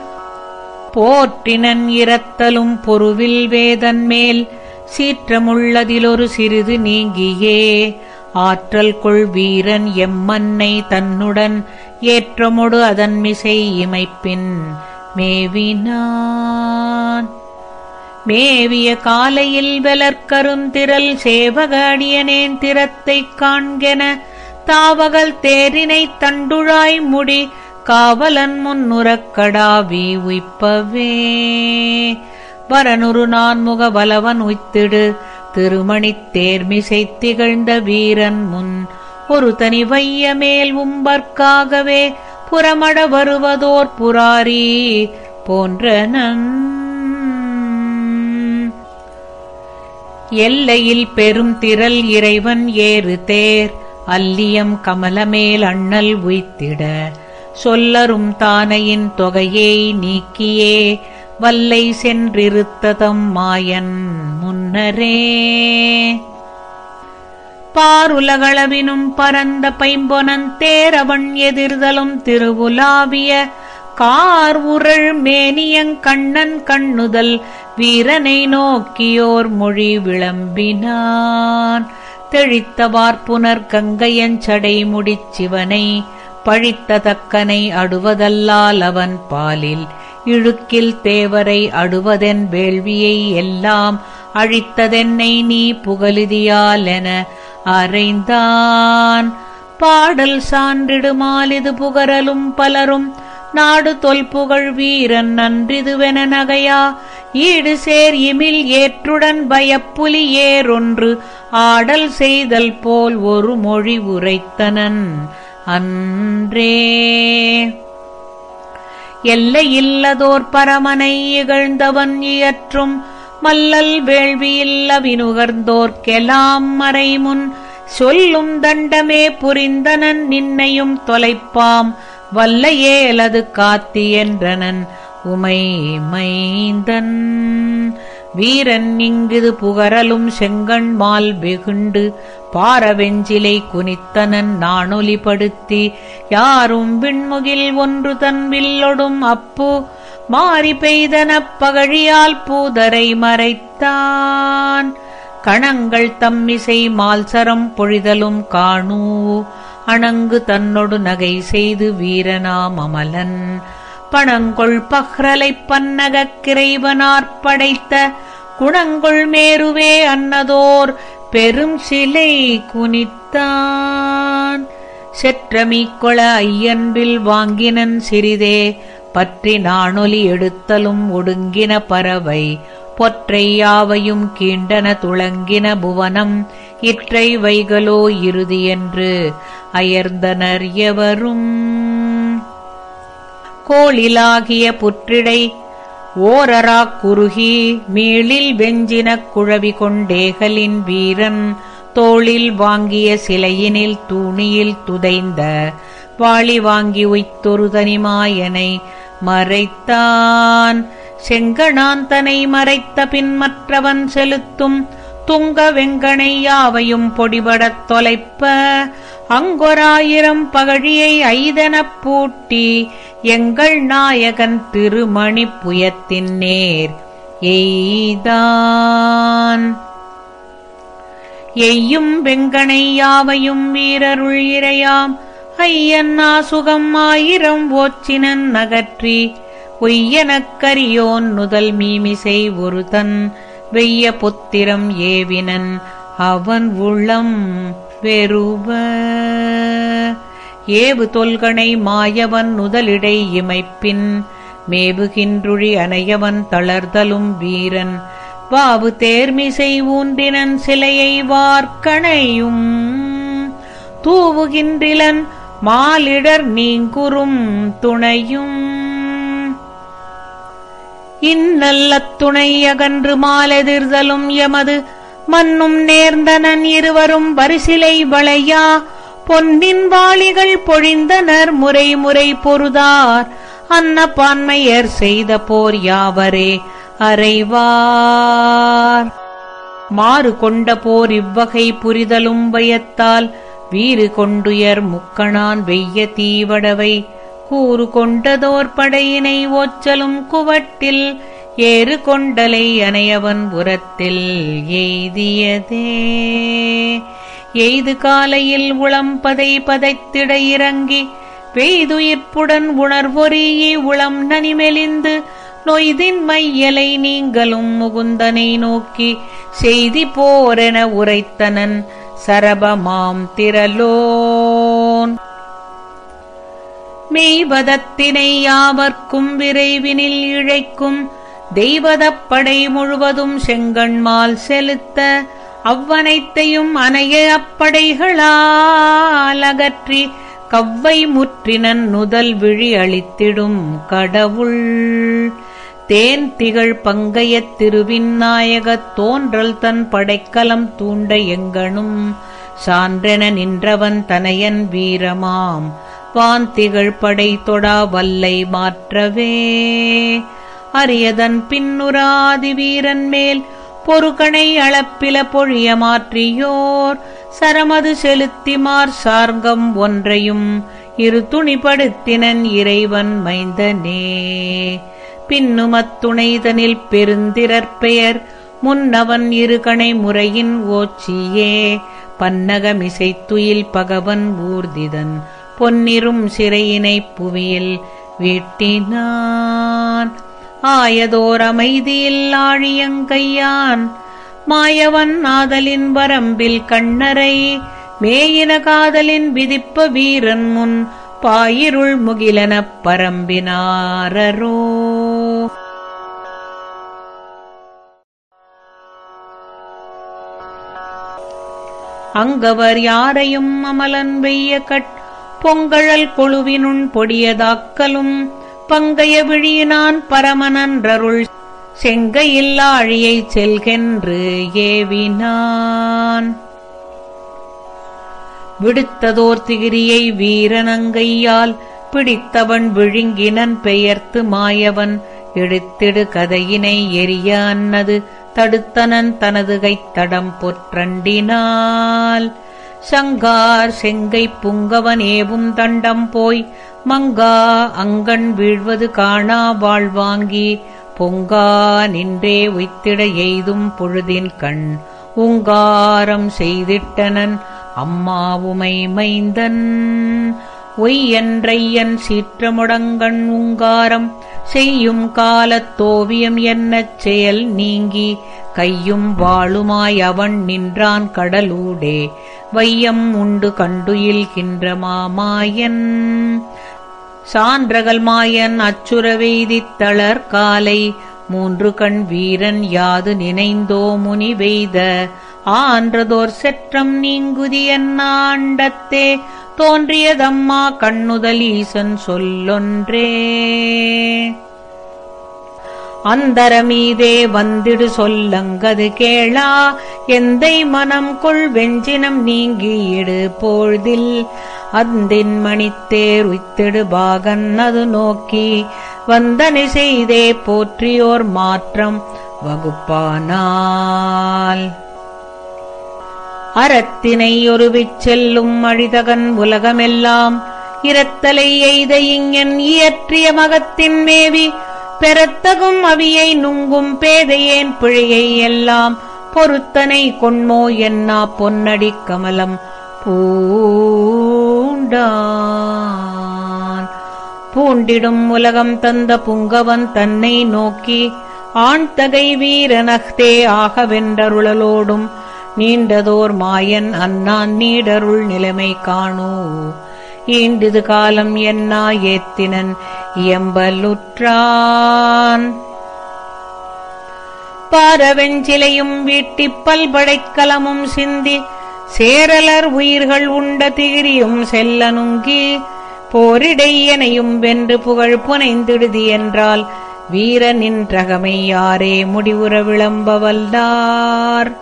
S1: போற்றினன் இரத்தலும் பொருவில் வேதன் மேல் சீற்றமுள்ளதிலொரு சிறிது நீங்கியே. ஆற்றல் கொள் வீரன் எம்மன்னை தன்னுடன் ஏற்றமொடு அதன் மிசை இமைப்பின் மேவினான். மேவிய காலையில் வெலற்கருந்திரல் சேவக அடியனேன் திறத்தைக் காண்கென தாவகல் தேரினைத் தண்டுழாய் முடி காவலன் முன்னுரக்கடாவி உய்ப்பவே வரனுரு நான்முக வலவன் உய்த்திடு திருமணித் தேர்மிசை திகழ்ந்த வீரன் முன் ஒரு தனி வைய மேல் உம்பற்காகவே புறமட வருவதோர் புராரி போன்றனன். எல்லையில் பெரும் திரள் இறைவன் ஏறு தேர். அல்லியம் கமலமேல் அண்ணல் உய்த்திட. சொல்லரும் தானையின் தொகையை நீக்கியே. வல்லை சென்றிருத்ததம் மாயன் முன்னரே. பாருலகளவினும் பரந்த பைம்பொனன் தேரவன் எதிர்தலும் திருவுலாவிய. கார் உரள் மேனியங் கண்ணன் கண்ணுதல் வீரனை நோக்கியோர் மொழி விளம்பினான். தெழித்த வார்ப்புனர் கங்கையஞ்சடை முடிச்சிவனை பழித்த தக்கனை அடுவதல்லால் அவன் பாலில். இழுக்கில் தேவரை அடுவதென் வேள்வியை எல்லாம் அழித்ததென்னை நீ புகழுதியாலென அறைந்தான். பாடல் சான்றிடுமாலிது புகரலும் பலரும் நாடு தொல்புகழ் வீரன் நன்றிதுவென நகையா. ஈடு சேர் இமில் ஏற்றுடன் பயப்புலி ஏறொன்று ஆடல் செய்தல் போல் ஒரு மொழி உரைத்தனன். அன்றே. எல்லையில்லதோர் பரமனை இகழ்ந்தவன் இயற்றும் மல்லல் வேள்வியில்லவினுகர்ந்தோர்க்கெலாம் மறைமுன். சொல்லும் தண்டமே புரிந்தனன் நின்னையும் தொலைப்பாம். வல்லையேலது காத்தி என்றனன் உமை மைந்தன். வீரன் இங்கிது புகரலும் செங்கண்மால் வெகுண்டு பாரவெஞ்சிலை குனித்தனன் நாணொலிப்படுத்தி யாரும் விண்முகில் ஒன்று தன் வில்லொடும் அப்பு மாறி பெய்தனப் பகழியால் பூதரை மறைத்தான். கணங்கள் தம்மிசை மால்சரம் பொழிதலும் காணூ அணங்கு தன்னொடு நகை செய்து வீரனாம் அமலன். பணங்கொள் பஹ்ரலைப் பன்னகக் கிரைவனாற் படைத்த குணங்கொள் மேருவே அன்னதோர் பெரும் சிலை குனித்தான். செற்றமீக்கொள ஐயன்பில் வாங்கினன் சிறிதே பற்றி நாணொலி எடுத்தலும் ஒடுங்கின பறவை. பொற்றையாவையும் கீண்டன துளங்கின புவனம் இற்றை வைகலோ இறுதியென்று அயர்ந்தனர் எவரும். கோளிலாகிய புற்றிடை ஓரராக் குறுகி மீளில் வெஞ்சினக் குழவி கொண்டேகலின் வீரன் தோளில் வாங்கிய சிலையினில் தூணியில் துதைந்த வாளி வாங்கி உய்த்தொரு தனிமாயனை மறைத்தான். செங்கணாந்தனை மறைத்த பின் மற்றவன் செலுத்தும் துங்க வெங்கனை யாவையும் பொடிபடத் தொலைப்ப அங்கொராயிரம் பகழியை ஐதனப் பூட்டி எங்கள் நாயகன் திருமணி புயத்தின் நேர் எய்தான். எய்யும் வெங்கனை யாவையும் வீரருள் இறையாம் ஐயன்னா சுகம் ஆயிரம் ஓச்சினன் நகற்றி ஒய்யனக்கரியோன் நுதல் மீமிசை ஒருதன் வெய்ய புத்திரம் ஏவினன் அவன் உள்ளம் வெறுவ ஏவு தொல்கனை மாயவன் நுதலிடை இமைப்பின் மேவுகின்றுழி அனையவன் தளர்தலும் வீரன். வாவு தேர்மிசை ஊன்றினன் சிலையை வார்க்கணையும். தூவுகின்றிலன் மாலிடர் நீங்குறும் துணையும். இந்நல்ல துணை அகன்று மாலெதிர்தலும் எமது மன்னும் நேர்ந்தனன் இருவரும் வரிசிலை வளையா. பொன்னின் வாளிகள் பொழிந்தனர் முறை முறை பொருதார். அன்ன பான்மையர் செய்த போர் யாவரே அறைவார். மாறு கொண்ட போர் இவ்வகை புரிதலும் பயத்தால் வீறு கொண்டுயர் முக்கணான் வெய்ய தீவடவை. கூறு கொண்டதோர் படையினை ஓச்சலும் குவட்டில் ஏறு கொண்டலை அனையவன் புறத்தில் எய்தியதே. எய்து காலையில் உளம் பதை பதைத்திட இறங்கி பெய்துயிர்ப்புடன் உணர்வொறியி உளம் நனிமெலிந்து நொய்தின் மையலை நீங்களும் முகுந்தனை நோக்கி செய்தி போரென உரைத்தனன் சரபமாம் திரலோ மெய்வதத்தினை யாவர்க்கும் விரைவினில் இழைக்கும் தெய்வதப்படை முழுவதும் செங்கண்மால் செலுத்த அவ்வனைத்தையும் அனைய அப்படைகளால் அகற்றி கவ்வை முற்றினன் நுதல் விழி அளித்திடும் கடவுள். தேன் திகழ் பங்கையத் திருவிநாயகத் தோன்றல் தன் படைக்கலம் தூண்ட எங்கனும் சான்றென நின்றவன் தனையன் வீரமாம். வாந்திகழ் படை தொடா வல்லை மாற்றவே. அரியதன் பின்னுராதி வீரன் மேல் பொறுகணை அளப்பில பொழிய மாற்றியோர். சரமது செலுத்திமார் சார்கம் ஒன்றையும் இரு துணிபடுத்தினன் இறைவன் மைந்தனே. பின்னுமத்துணைதனில் பெருந்திரற்பெயர் முன்னவன் இருகணை முறையின் ஓச்சியே. பன்னகமிசைத்துயில் பகவன் ஊர்திதன் பொன்னிரும் சிறையினைப் புவியில் வீட்டினான். ஆயதோர் அமைதியில் ஆழியங்கையான் மாயவன் ஆதலின் வரம்பில் கண்ணரை மேயின காதலின் விதிப்ப வீரன் முன் பாயிருள் முகிலனப் பரம்பினாரரோ. அங்கவர் யாரையும் அமலன் வெய்ய கட் பொங்கழல் கொழுவினுண் பொடியதாக்கலும் பங்கைய விழியினான் பரமனன்றருள் செங்கையில்லாழியைச் செல்கென்று ஏவினான். விடுத்ததோர் திகிரியை வீரனங்கையால் பிடித்தவன் விழுங்கினன் பெயர்த்து மாயவன் எடுத்திடு கதையினை எரிய அன்னது தடுத்தனன் தனது கைத்தடம் பொற்றண்டினால் சங்கார் செங்கை புங்கவன் ஏவும் தண்டம் போய் மங்கா அங்கண் வீழ்வது காணா வாழ்வாங்கி பொங்கா நின்றே உய்த்திட எய்தும் பொழுதின் கண் உங்காரம் செய்திட்டனன் அம்மாவுமை மைந்தன். ஒய்யன்றையன் சீற்றமுடங்கண் உங்காரம் செய்யும் காலத்தோவியம் என்னச் செயல் நீங்கி கையும் வாளுமாய் அவன் நின்றான் கடலூடே. வையம் உண்டு கண்டுயில்கின்ற மாமாயன். சான்றகல் மாயன் அச்சுர தளர் காலை. மூன்று கண் வீரன் யாது நினைந்தோ முனி வெய்த. ஆன்றதோர் செற்றம் நீங்குதியன்னாண்டத்தே தோன்றியதம்மா கண்ணுதலீசன் சொல்லொன்றே. அந்தரமீதே வந்திடு சொல்லங்கது கேளா. எந்தை மனம் கொள் வெஞ்சினம் நீங்கியிடு போழ்தில். அந்தின் மணித்தேர் உய்த்திடு பாகன் அது நோக்கி. வந்தனை செய்தே போற்றியோர் மாற்றம் வகுப்பானால். அறத்தினை ஒருவிச் செல்லும் அழிதகன் உலகமெல்லாம். இரத்தலை எய்த இங்கன் இயற்றிய மகத்தின் மேவி பெறத்தகும் அவியை நுங்கும் பேதையேன் பிழையை எல்லாம் பொருத்தனை கொண்மோ என்னா பொன்னடிக் கமலம் பூண்டான். பூண்டிடும் உலகம் தந்த புங்கவன் தன்னை நோக்கி ஆண்தகை வீரனக்தே ஆகவென்றருளலோடும் நீண்டதோர் மாயன் அன்னான் நீடருள் நிலைமை காணோ. ஈண்டிது காலம் என்னா ஏத்தினன் எம்பலுற்றான். பாரவெஞ்சிலையும் வீட்டிப் பல்படைக்கலமும் சிந்தி சேரலர் உயிர்கள் உண்ட திகிரியும் செல்ல நுங்கி போரிடையனையும் வென்று புகழ் புனைந்திடுதி என்றால் வீரனின் ரகமை யாரே முடிவுற விளம்பவல்லார்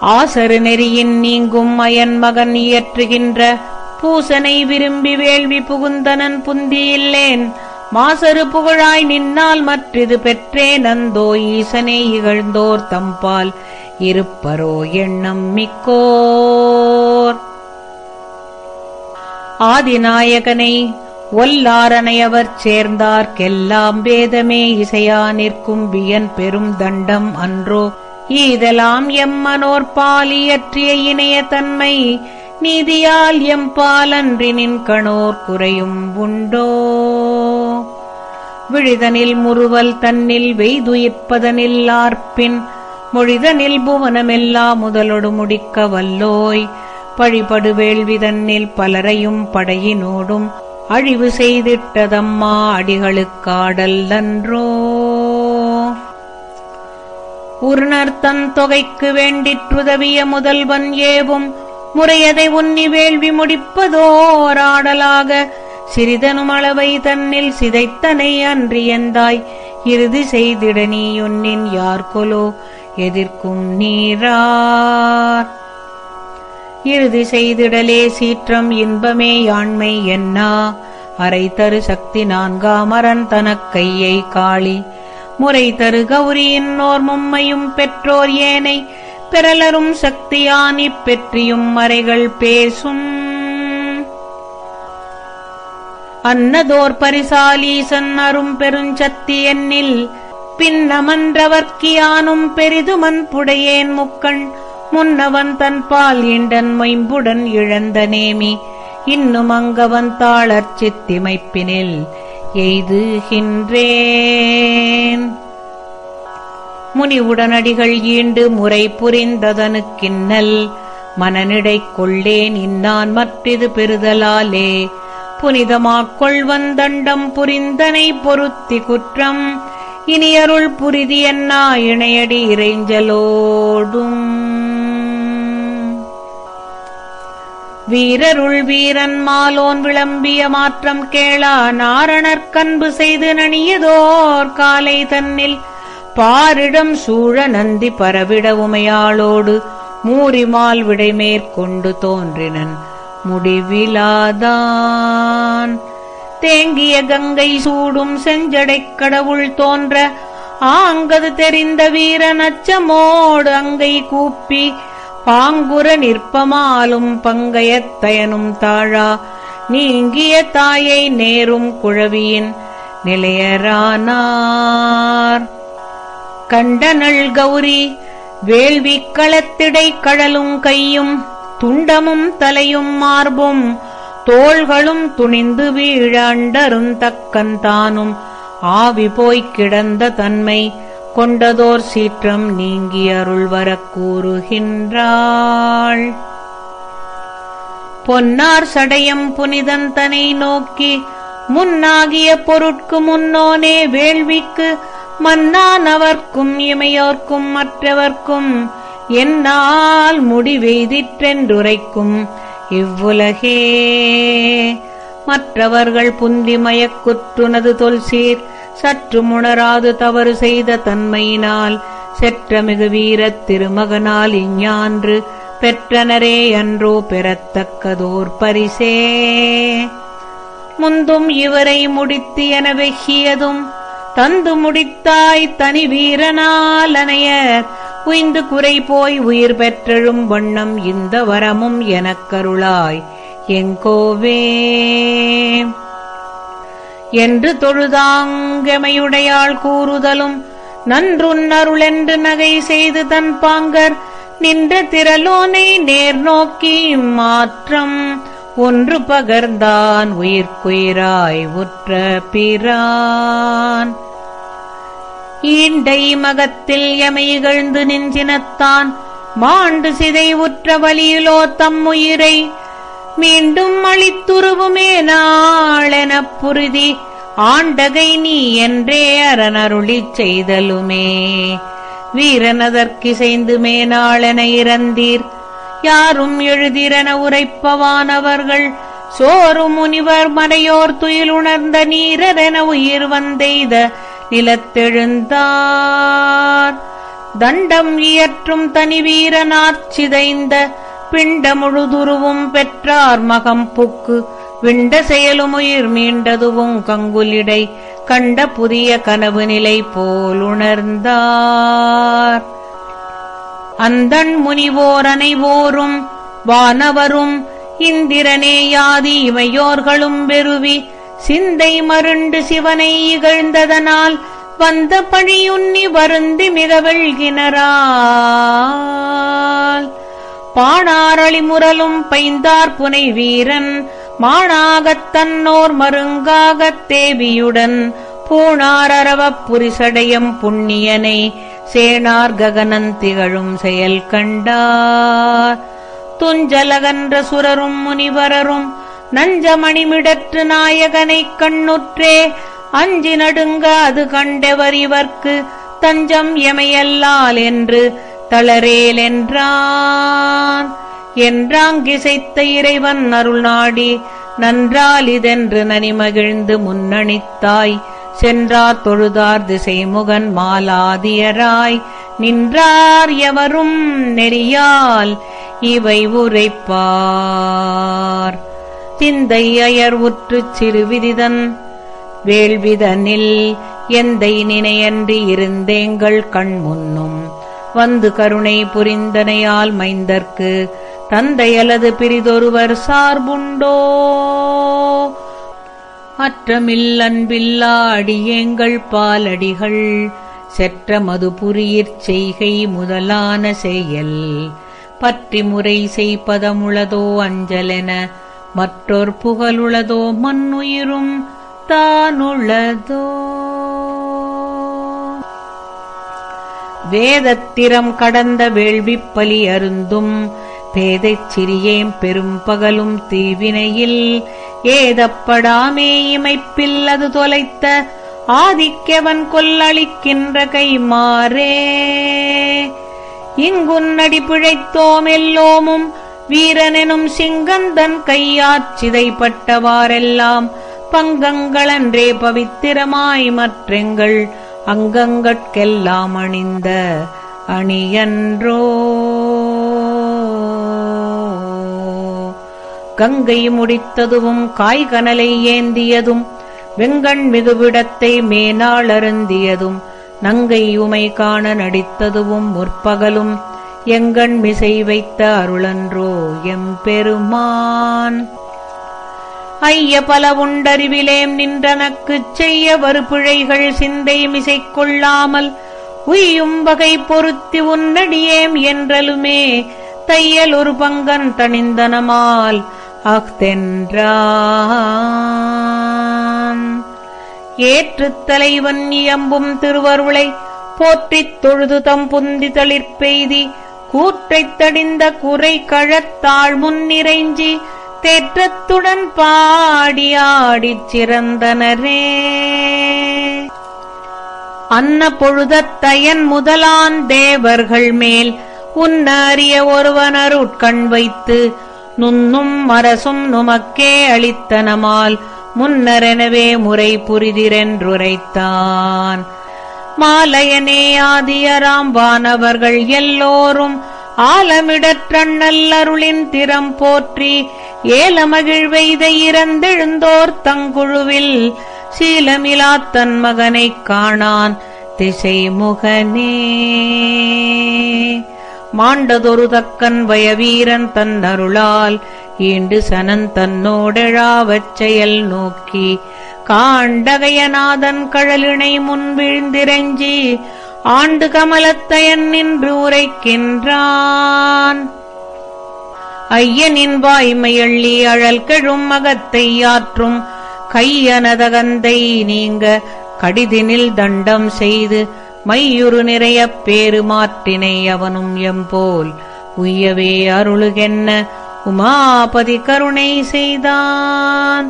S1: ஆசரு நெறியின் நீங்கும் அயன் மகன் இயற்றுகின்ற பூசனை விரும்பி வேள்வி புகுந்தனன் புந்தியில்லேன். மாசரு புகழாய் நின்னால் மற்றிது பெற்றேன் அந்தோ ஈசனை இகழ்ந்தோர் தம்பால். இருப்பரோ எண்ணம் மிக்கோர். ஆதிநாயகனை ஒல்லாரனையவர் சேர்ந்தார்க்கெல்லாம் வேதமே இசையா நிற்கும் வியன் பெரும் தண்டம் அன்றோ. ஈதலாம் எம்மனோர் பாலியற்றிய இணைய தன்மை. நீதியால் எம்பாலன்றி நின் கணோர் குறையும் உண்டோ? விழிதனில் முறுவல் தன்னில் வெய்துயிர்ப்பதனில் ஆர்ப்பின் மொழிதனில் புவனமெல்லாம் முதலொடு முடிக்க வல்லோய் பழிபடு வேள்விதன்னில் பலரையும் படையினோடும் அழிவு செய்திட்டதம்மா அடிகளுக்காடல் நன்றோ உருணர் தொகைக்கு வேண்டிற்றுதவிய முதல்வன் ஏவும் முறையதை உன்னி வேள்வி முடிப்பதோராடலாக சிறிதனும் அளவை தன்னில் சிதைத்தனை அன்றியந்தாய் இறுதி செய்திட நீயுன்னின் யார்கொலோ? எதிர்க்கும் நீரார். இறுதி செய்திடலே சீற்றம் இன்பமே யாண்மை என்னா? அரை தரு சக்தி நான்காமரன் தனக்கையை காளி முறை தரு கௌரியின் நோர் மும்மையும் பெற்றோர் ஏனை? பிறலரும் சக்தியானிப் பெற்றியும் மறைகள் பேசும். அன்னதோர் பரிசாலீசன் அரும் பெருஞ்சத்தி என்னில் பின்னமன்றவர்க்கியானும் பெரிதுமன் புடையேன் முக்கண் முன்னவன் தன் பால் இண்டன் மொயம்புடன் இழந்த நேமி இன்னும் அங்கவன் தாளர் சித்திமைப்பினில் எய்துகின்றேன். முனிவுடனடிகள் ஈண்டு முறை புரிந்ததனு கிண்ணல் மனநிடை கொள்ளேன் இன்னான் மற்றிது பெறுதலாலே புனிதமாக் கொள்வந்தண்டம் புரிந்தனை பொருத்தி குற்றம் இனியருள் புரிதி என்னா இணையடி இறைஞ்சலோடும். வீரருள் வீரன் மாலோன் விளம்பிய மாற்றம் கேளா நாரணர்கன்பு செய்து நணியதோர் காலை தன்னில் பாரிடம் சூழ நந்தி பரவிட உமையாளோடு மூரிமால் விடை மேற்கொண்டு தோன்றினன். முடிவிலாதான் தேங்கிய கங்கை சூடும் செஞ்சடைக் கடவுள் தோன்ற ஆங்கது தெரிந்த வீரன் அச்சமோடு அங்கை கூப்பி பாங்குர நிற்பமாலும் பங்கையத்தயனும் தாழா. நீங்கிய தாயை நேரும் குழவியின் நிலையரானார். கண்டனள் கௌரி வேள்வி களத்திடை கடலும் கையும் துண்டமும் தலையும் மார்பும் தோள்களும் துணிந்து வீழ தானும். ஆவி போய்க் கிடந்த தன்மை கொண்டதோர் சீற்றம் நீங்கி அருள் வரக் கூறுகின்றாள். பொன்னார் சடையம் புனிதன் தனை நோக்கி முன்னாகிய பொருட்கு முன்னோனே வேள்விக்கு மன்னானவர்க்கும் இமையோர்க்கும் மற்றவர்க்கும் என்னால் முடிவெய்திற்றென்றுரைக்கும். இவ்வுலகே மற்றவர்கள் புந்தி மயக்குற்றுனது தொல்சீர் சற்று முணராது தவறு செய்த தன்மையினால் செற்றமிகு வீரத் திருமகனால் இஞ்ஞான்று பெற்றனரே அன்றோ பெறத்தக்கதோர் பரிசே. முந்தும் இவரை முடித்து என வெகியதும் தந்து முடித்தாய் தனி வீரனாலனைய உய்ந்து குறை போய் உயிர் பெற்றெழும் வண்ணம் இந்த வரமும் எனக்கருளாய். எங்கோவே என்று தொழுதாங்கமையுடையாள் கூறுதலும் நன்றுன்னருளென்று நகை செய்து தன் பாங்கர் நின்ற திரலோனை நேர் நோக்கி மாற்றம். ஒன்று பகர்ந்தான் உயிர்க்குயிராய் உற்ற பிரான். ஈண்டை மகத்தில் எமைகழ்ந்து நெஞ்சினத்தான் மாண்டு சிதை உற்ற வழியிலோ உயிரை மீண்டும் அளித்துருவுமே நாளெனப் புரிதி. ஆண்டகை நீ என்றே அரணருளிச் செய்தலுமே. வீரனதற்கிசைந்து மேனாளென இறந்தீர். யாரும் எழுதிரன உரைப்பவானவர்கள். சோறு முனிவர் மறையோர் துயில் உணர்ந்த நீரரென உயிர் வந்தெய்த நிலத்தெழுந்தார் தண்டம் இயற்றும் தனி சிதைந்த பிண்ட முழுதுருவும் பெற்றார் மகம் புக்கு விண்ட செயலுமுயிர் மீண்டதுவும் கங்குலிடை கண்ட புதிய கனவு நிலை போல் உணர்ந்தார் அந்தண் முனிவோர் அனைவோரும் வானவரும் இந்திரனே யாதி இமையோர்களும் வெறுவி சிந்தை மருண்டு சிவனை இகழ்ந்ததனால் வந்த பழியுண்ணி வருந்தி மிக வெள்கினரால் பாணாரளி முரலும் பைந்தார் புனை வீரன் மாணாகத் தன்னோர் மருங்காகத் தேவியுடன் பூணாரவப் புரிசடையம் புண்ணியனை சேனார் ககனன் திகழும் செயல் கண்டார். துஞ்சலகன்ற சுரரும் முனிவரரும் நஞ்சமணிமிடற்று நாயகனைக் கண்ணுற்றே அஞ்சி நடுங்க அது கண்டவர் இவர்க்கு தஞ்சம் எமையல்லால் என்று தளரேல் என்றான். என்றாங்கிசைத்த இறைவன் அருள் நாடி நன்றால் இதென்று நனிமகிழ்ந்து முன்னணித்தாய். சென்றார் தொழுதார் திசைமுகன் மாலாதியராய். நின்றார் எவரும் நெறியால் இவை உரைப்பார். திந்தை அயர் உற்றுச் சிறுவிதிதன். வேள்விதனில் எந்தை நினையன்றி இருந்தேங்கள் கண் முன்னும் வந்து கருணை புரிந்தனையால் மைந்தர்க்கு தந்தையலது பிரிதொருவர் சார்புண்டோ? அற்றமில் அன்பில்லா அடியேங்கள் பாலடிகள். செற்ற மதுபுரியற் செய்கை முதலான செயல். பற்றி முறை செய்பதமுளதோ அஞ்சலென மற்றொர் புகழுளதோ மண்ணுயிரும் தானுளதோ. வேதத்திரம் கடந்த வேள்விப் பலி அருந்தும் பேதைச் சிறியேம் பெரும் பகலும் தீவினையில் ஏதப்படாமே இமைப்பில் அது தொலைத்த ஆதிக்கவன் கொல்லளிக்கின்ற கைமாறே இங்குன்னடி பிழைத்தோம் எல்லோமும் வீரனெனும் சிங்கந்தன் கையாச்சிதைப்பட்டவாறெல்லாம் பங்கங்களன்றே பவித்திரமாய் மற்றெங்கள் அங்கங்கட்கெல்லாம் அணிந்த அணியன்றோ. கங்கை முடித்ததுவும் காய்கனலை ஏந்தியதும் வெங்கண் மிகுவிடத்தை மேனாள் அருந்தியதும் நங்கை உமை காண நடித்ததுவும் முற்பகலும் எங்கண் மிசை வைத்த அருளன்றோ எம்பெருமான். ஐய பல உண்டறிவிலேம் நின்றனக்குச் செய்ய வறுபிழைகள் சிந்தை மிசை கொள்ளாமல் உய்யும் வகை பொருத்தி உன்னடியேம் என்றலுமே தையல் ஒரு பங்கன் தணிந்தனமால் அஃதென்றான். ஏற்றுத் தலைவன் இயம்பும் திருவருளை போற்றித் தொழுது தம் புந்தி தளிர்பெய்தி கூற்றைத் தடிந்த குறை கழத்தாள் முன்னிறைஞ்சி தேற்றத்துடன் பாடியாடிச் சிறந்தனரே. அன்ன பொழுதத்தயன் முதலான் தேவர்கள் மேல் உன்ன அறிய ஒருவனருட்கண் வைத்து நுண்ணும் அரசும் நுமக்கே அளித்தனமால் முன்னரெனவே முறை புரிதிரென்றுரைத்தான். மாலையனே ஆதியராம் வானவர்கள் எல்லோரும் ஆலமிடற்றண்ணல்லருளின் திறம் போற்றி ஏலமகிழ்வெய்த இறந்தெழுந்தோர் தங்குழுவில் சீலமிலா தன் மகனைக் காணான் திசைமுகனே. மாண்டதொரு தக்கன் வயவீரன் தன் அருளால் ஈண்டு சனன் தன்னோடெழாவச் செயல் நோக்கி காண்டகையநாதன் கழலினை முன்விழ்ந்திரஞ்சி ஆண்டு கமலத்தையன் நின்று உரைக்கின்றான். ஐயனின் வாய்மையள்ளி அழல் கெழும் மகத்தை ஆற்றும் கையனதகந்தை நீங்க கடிதினில் தண்டம் செய்து மையுறு நிறைய பேறு மாற்றினை அவனும் எம்போல் உய்யவே அருளுகென்ன உமாபதி கருணை செய்தான்.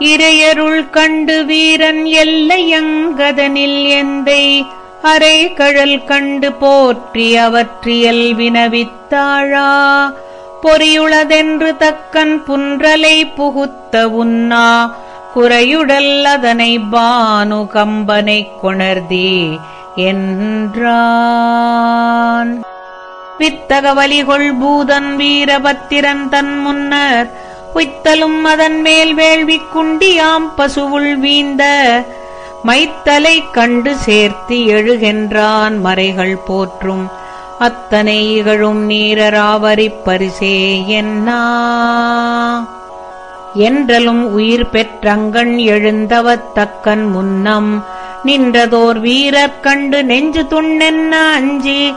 S1: இறையருள் கண்டு வீரன் எல்லையங்கதனில் எந்தை அரை கழல் கண்டு போற்றி அவற்றியல் வினவித்தாழா பொறியுளதென்று தக்கன் புன்றலை புகுத்த உன்னா குறையுடல் அதனை பானு கம்பனைக் கொணர்தி என்றான். வித்தக வலிகொள் பூதன் வீரபத்திரன் தன் முன்னர் பொய்த்தலும் அதன் மேல் வேள்விக் குண்டியாம் பசுவுள் வீந்த. மைத்தலை கண்டு சேர்த்து எழுகின்றான் மறைகள் போற்றும். அத்தனை இகழும் நீரராவரிப் பரிசே என்னா? என்றலும் உயிர் பெற்றங்கண் எழுந்தவத் தக்கன் முன்னம். நின்றதோர் வீரர் கண்டு நெஞ்சு துண்ணென்ன அஞ்சி.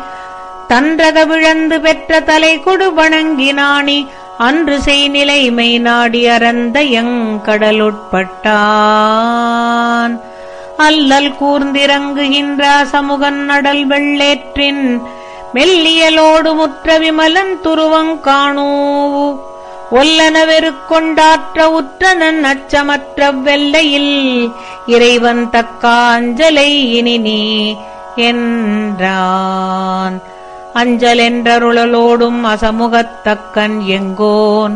S1: தன்றத விழந்து பெற்ற தலை கொடு வணங்கினானி. அன்று செய் நிலைமை நாடி அறந்த எங்கடலுட்பட்டான். அல்லல் கூர்ந்திறங்குகின்ற சமுகன் நடல் வெள்ளேற்றின் மெல்லியலோடு முற்ற விமலன் துருவங் காணூ. ஒல்லனவெருக்கொண்டாற்ற உற்றனன் அச்சமற்ற வெள்ளையில் இறைவன் தக்காஞ்சலை இனி நீ என்றான். அஞ்சலென்றருளலோடும் அசமுகத்தக்கன் எங்கோன்.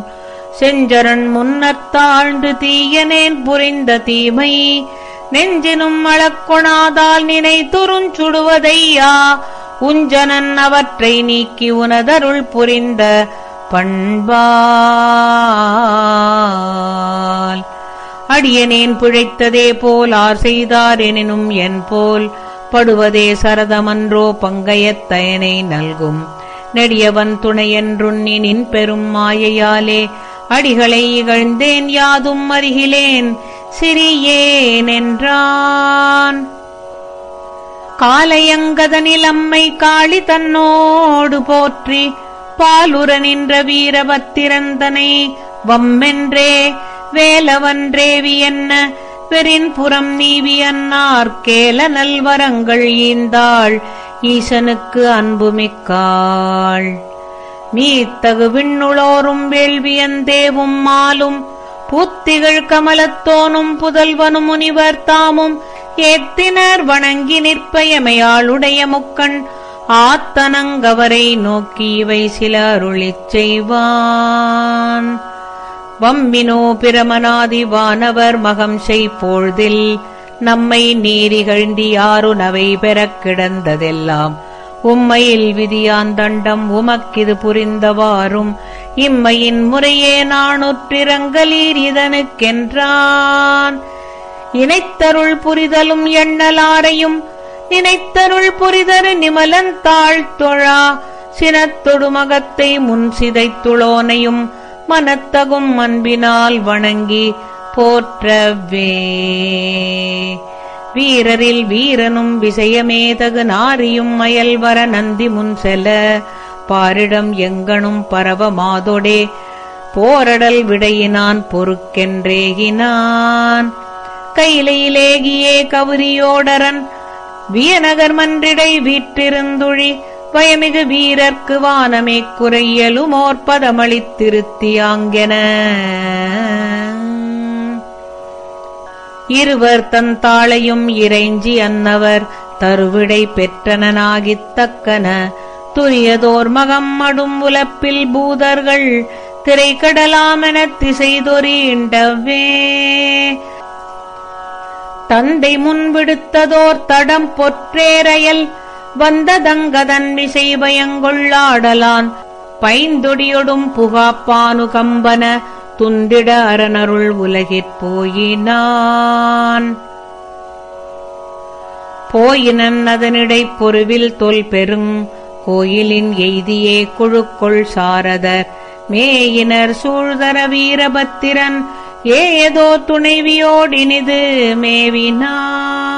S1: செஞ்சரன் முன்னத்தாழ்ந்து தீயனேன் புரிந்த தீமை நெஞ்சினும் அளக்கொணாதால் நினைத்துருஞ்சுடுவதையா உஞ்சனன் அவற்றை நீக்கி உனதருள் புரிந்த பண்பால். அடியனேன் பிழைத்ததே போல் ஆர் செய்தார் எனினும் என் போல் படுவதே சரதமன்றோ பங்கையத்தயனை நல்கும். நெடியவன் துணையென்றுண்ணி நின் பெரும் மாயையாலே அடிகளை இகழ்ந்தேன் யாதும் அருகிலேன். சிறியேன் என்றான் காலையங்கதனில் அம்மை காளி தன்னோடு போற்றி பாலுர நின்ற வீரபத்திரந்தனை. வம்மென்றே வேலவன்றேவி என்ன? பெரின் புறம் நீவி அன்னார் கேல நல்வரங்கள் ஈந்தாள் ஈசனுக்கு அன்புமிக்காள் மீத்தகு விண்ணுளோரும் வேள்வியந்தேவும் மாலும் பூத்திகள் கமலத்தோனும் புதல்வனும் முனிவர் தாமும் ஏத்தினர் வணங்கி நிற்பயமையாளுடைய முக்கண் ஆத்தனங்கவரை நோக்கி இவை சில அருளிச் செய்வான். வம்மினோ பிரமனாதி வானவர் மகம் செய்போழ்தில் நம்மை நீரிகழ்ந்தி யாருணவை பெறக் கிடந்ததெல்லாம். உம்மையில் விதியாந்தண்டம் உமக்கிது புரிந்தவாறும் இம்மையின் முறையே நானுற்றிரங்கலீர் இதனுக்கென்றான். இணைத்தருள் புரிதலும் எண்ணலாரையும் நினைத்தருள் புரிதரு நிமலன் தாழ்த்தொழா சினத்தொடுமகத்தை முன் சிதைத்துளோனையும் மனத்தகும் அன்பினால் வணங்கி போற்றவே. வீரரில் வீரனும் விஷயமேதகு நாரியும் மயல்வர நந்தி முன் செல பாரிடம் எங்கனும் பரவ மாதொடே. போரடல் விடையினான் பொறுக்கென்றேகினான் கையிலேகியே கவுரியோடரன் வியநகர் மன்றிடை வீற்றிருந்துழி. பயமிகு வீரர்க்கு வானமே குறையலுமோர் ஓர்பதமளித்திருத்தியாங்கென இருவர் தன் தாளையும் இறைஞ்சி அன்னவர் தருவிடை பெற்றனனாகித் தக்கன. துரியதோர் மகம் மடும் உலப்பில் பூதர்கள் திரைக்கடலாமென திசைதொரீண்டவே தந்தை முன்விடுத்ததோர் தடம் பொற்றேரையல் வந்ததங்கதன் விசை பயங்கொள்ளாடலான் பைந்தொடியொடும் புகாப்பானு கம்பன துந்திட அரணருள் உலகிற் போயினான். போயினன் அதனிடைப் பொருவில் தொல் பெருங் கோயிலின் எய்தியே குழுக்கொள் சாரதர் மேயினர் சூழ்தர வீரபத்திரன் ஏதோ துணைவியோடினிது மேவினான்.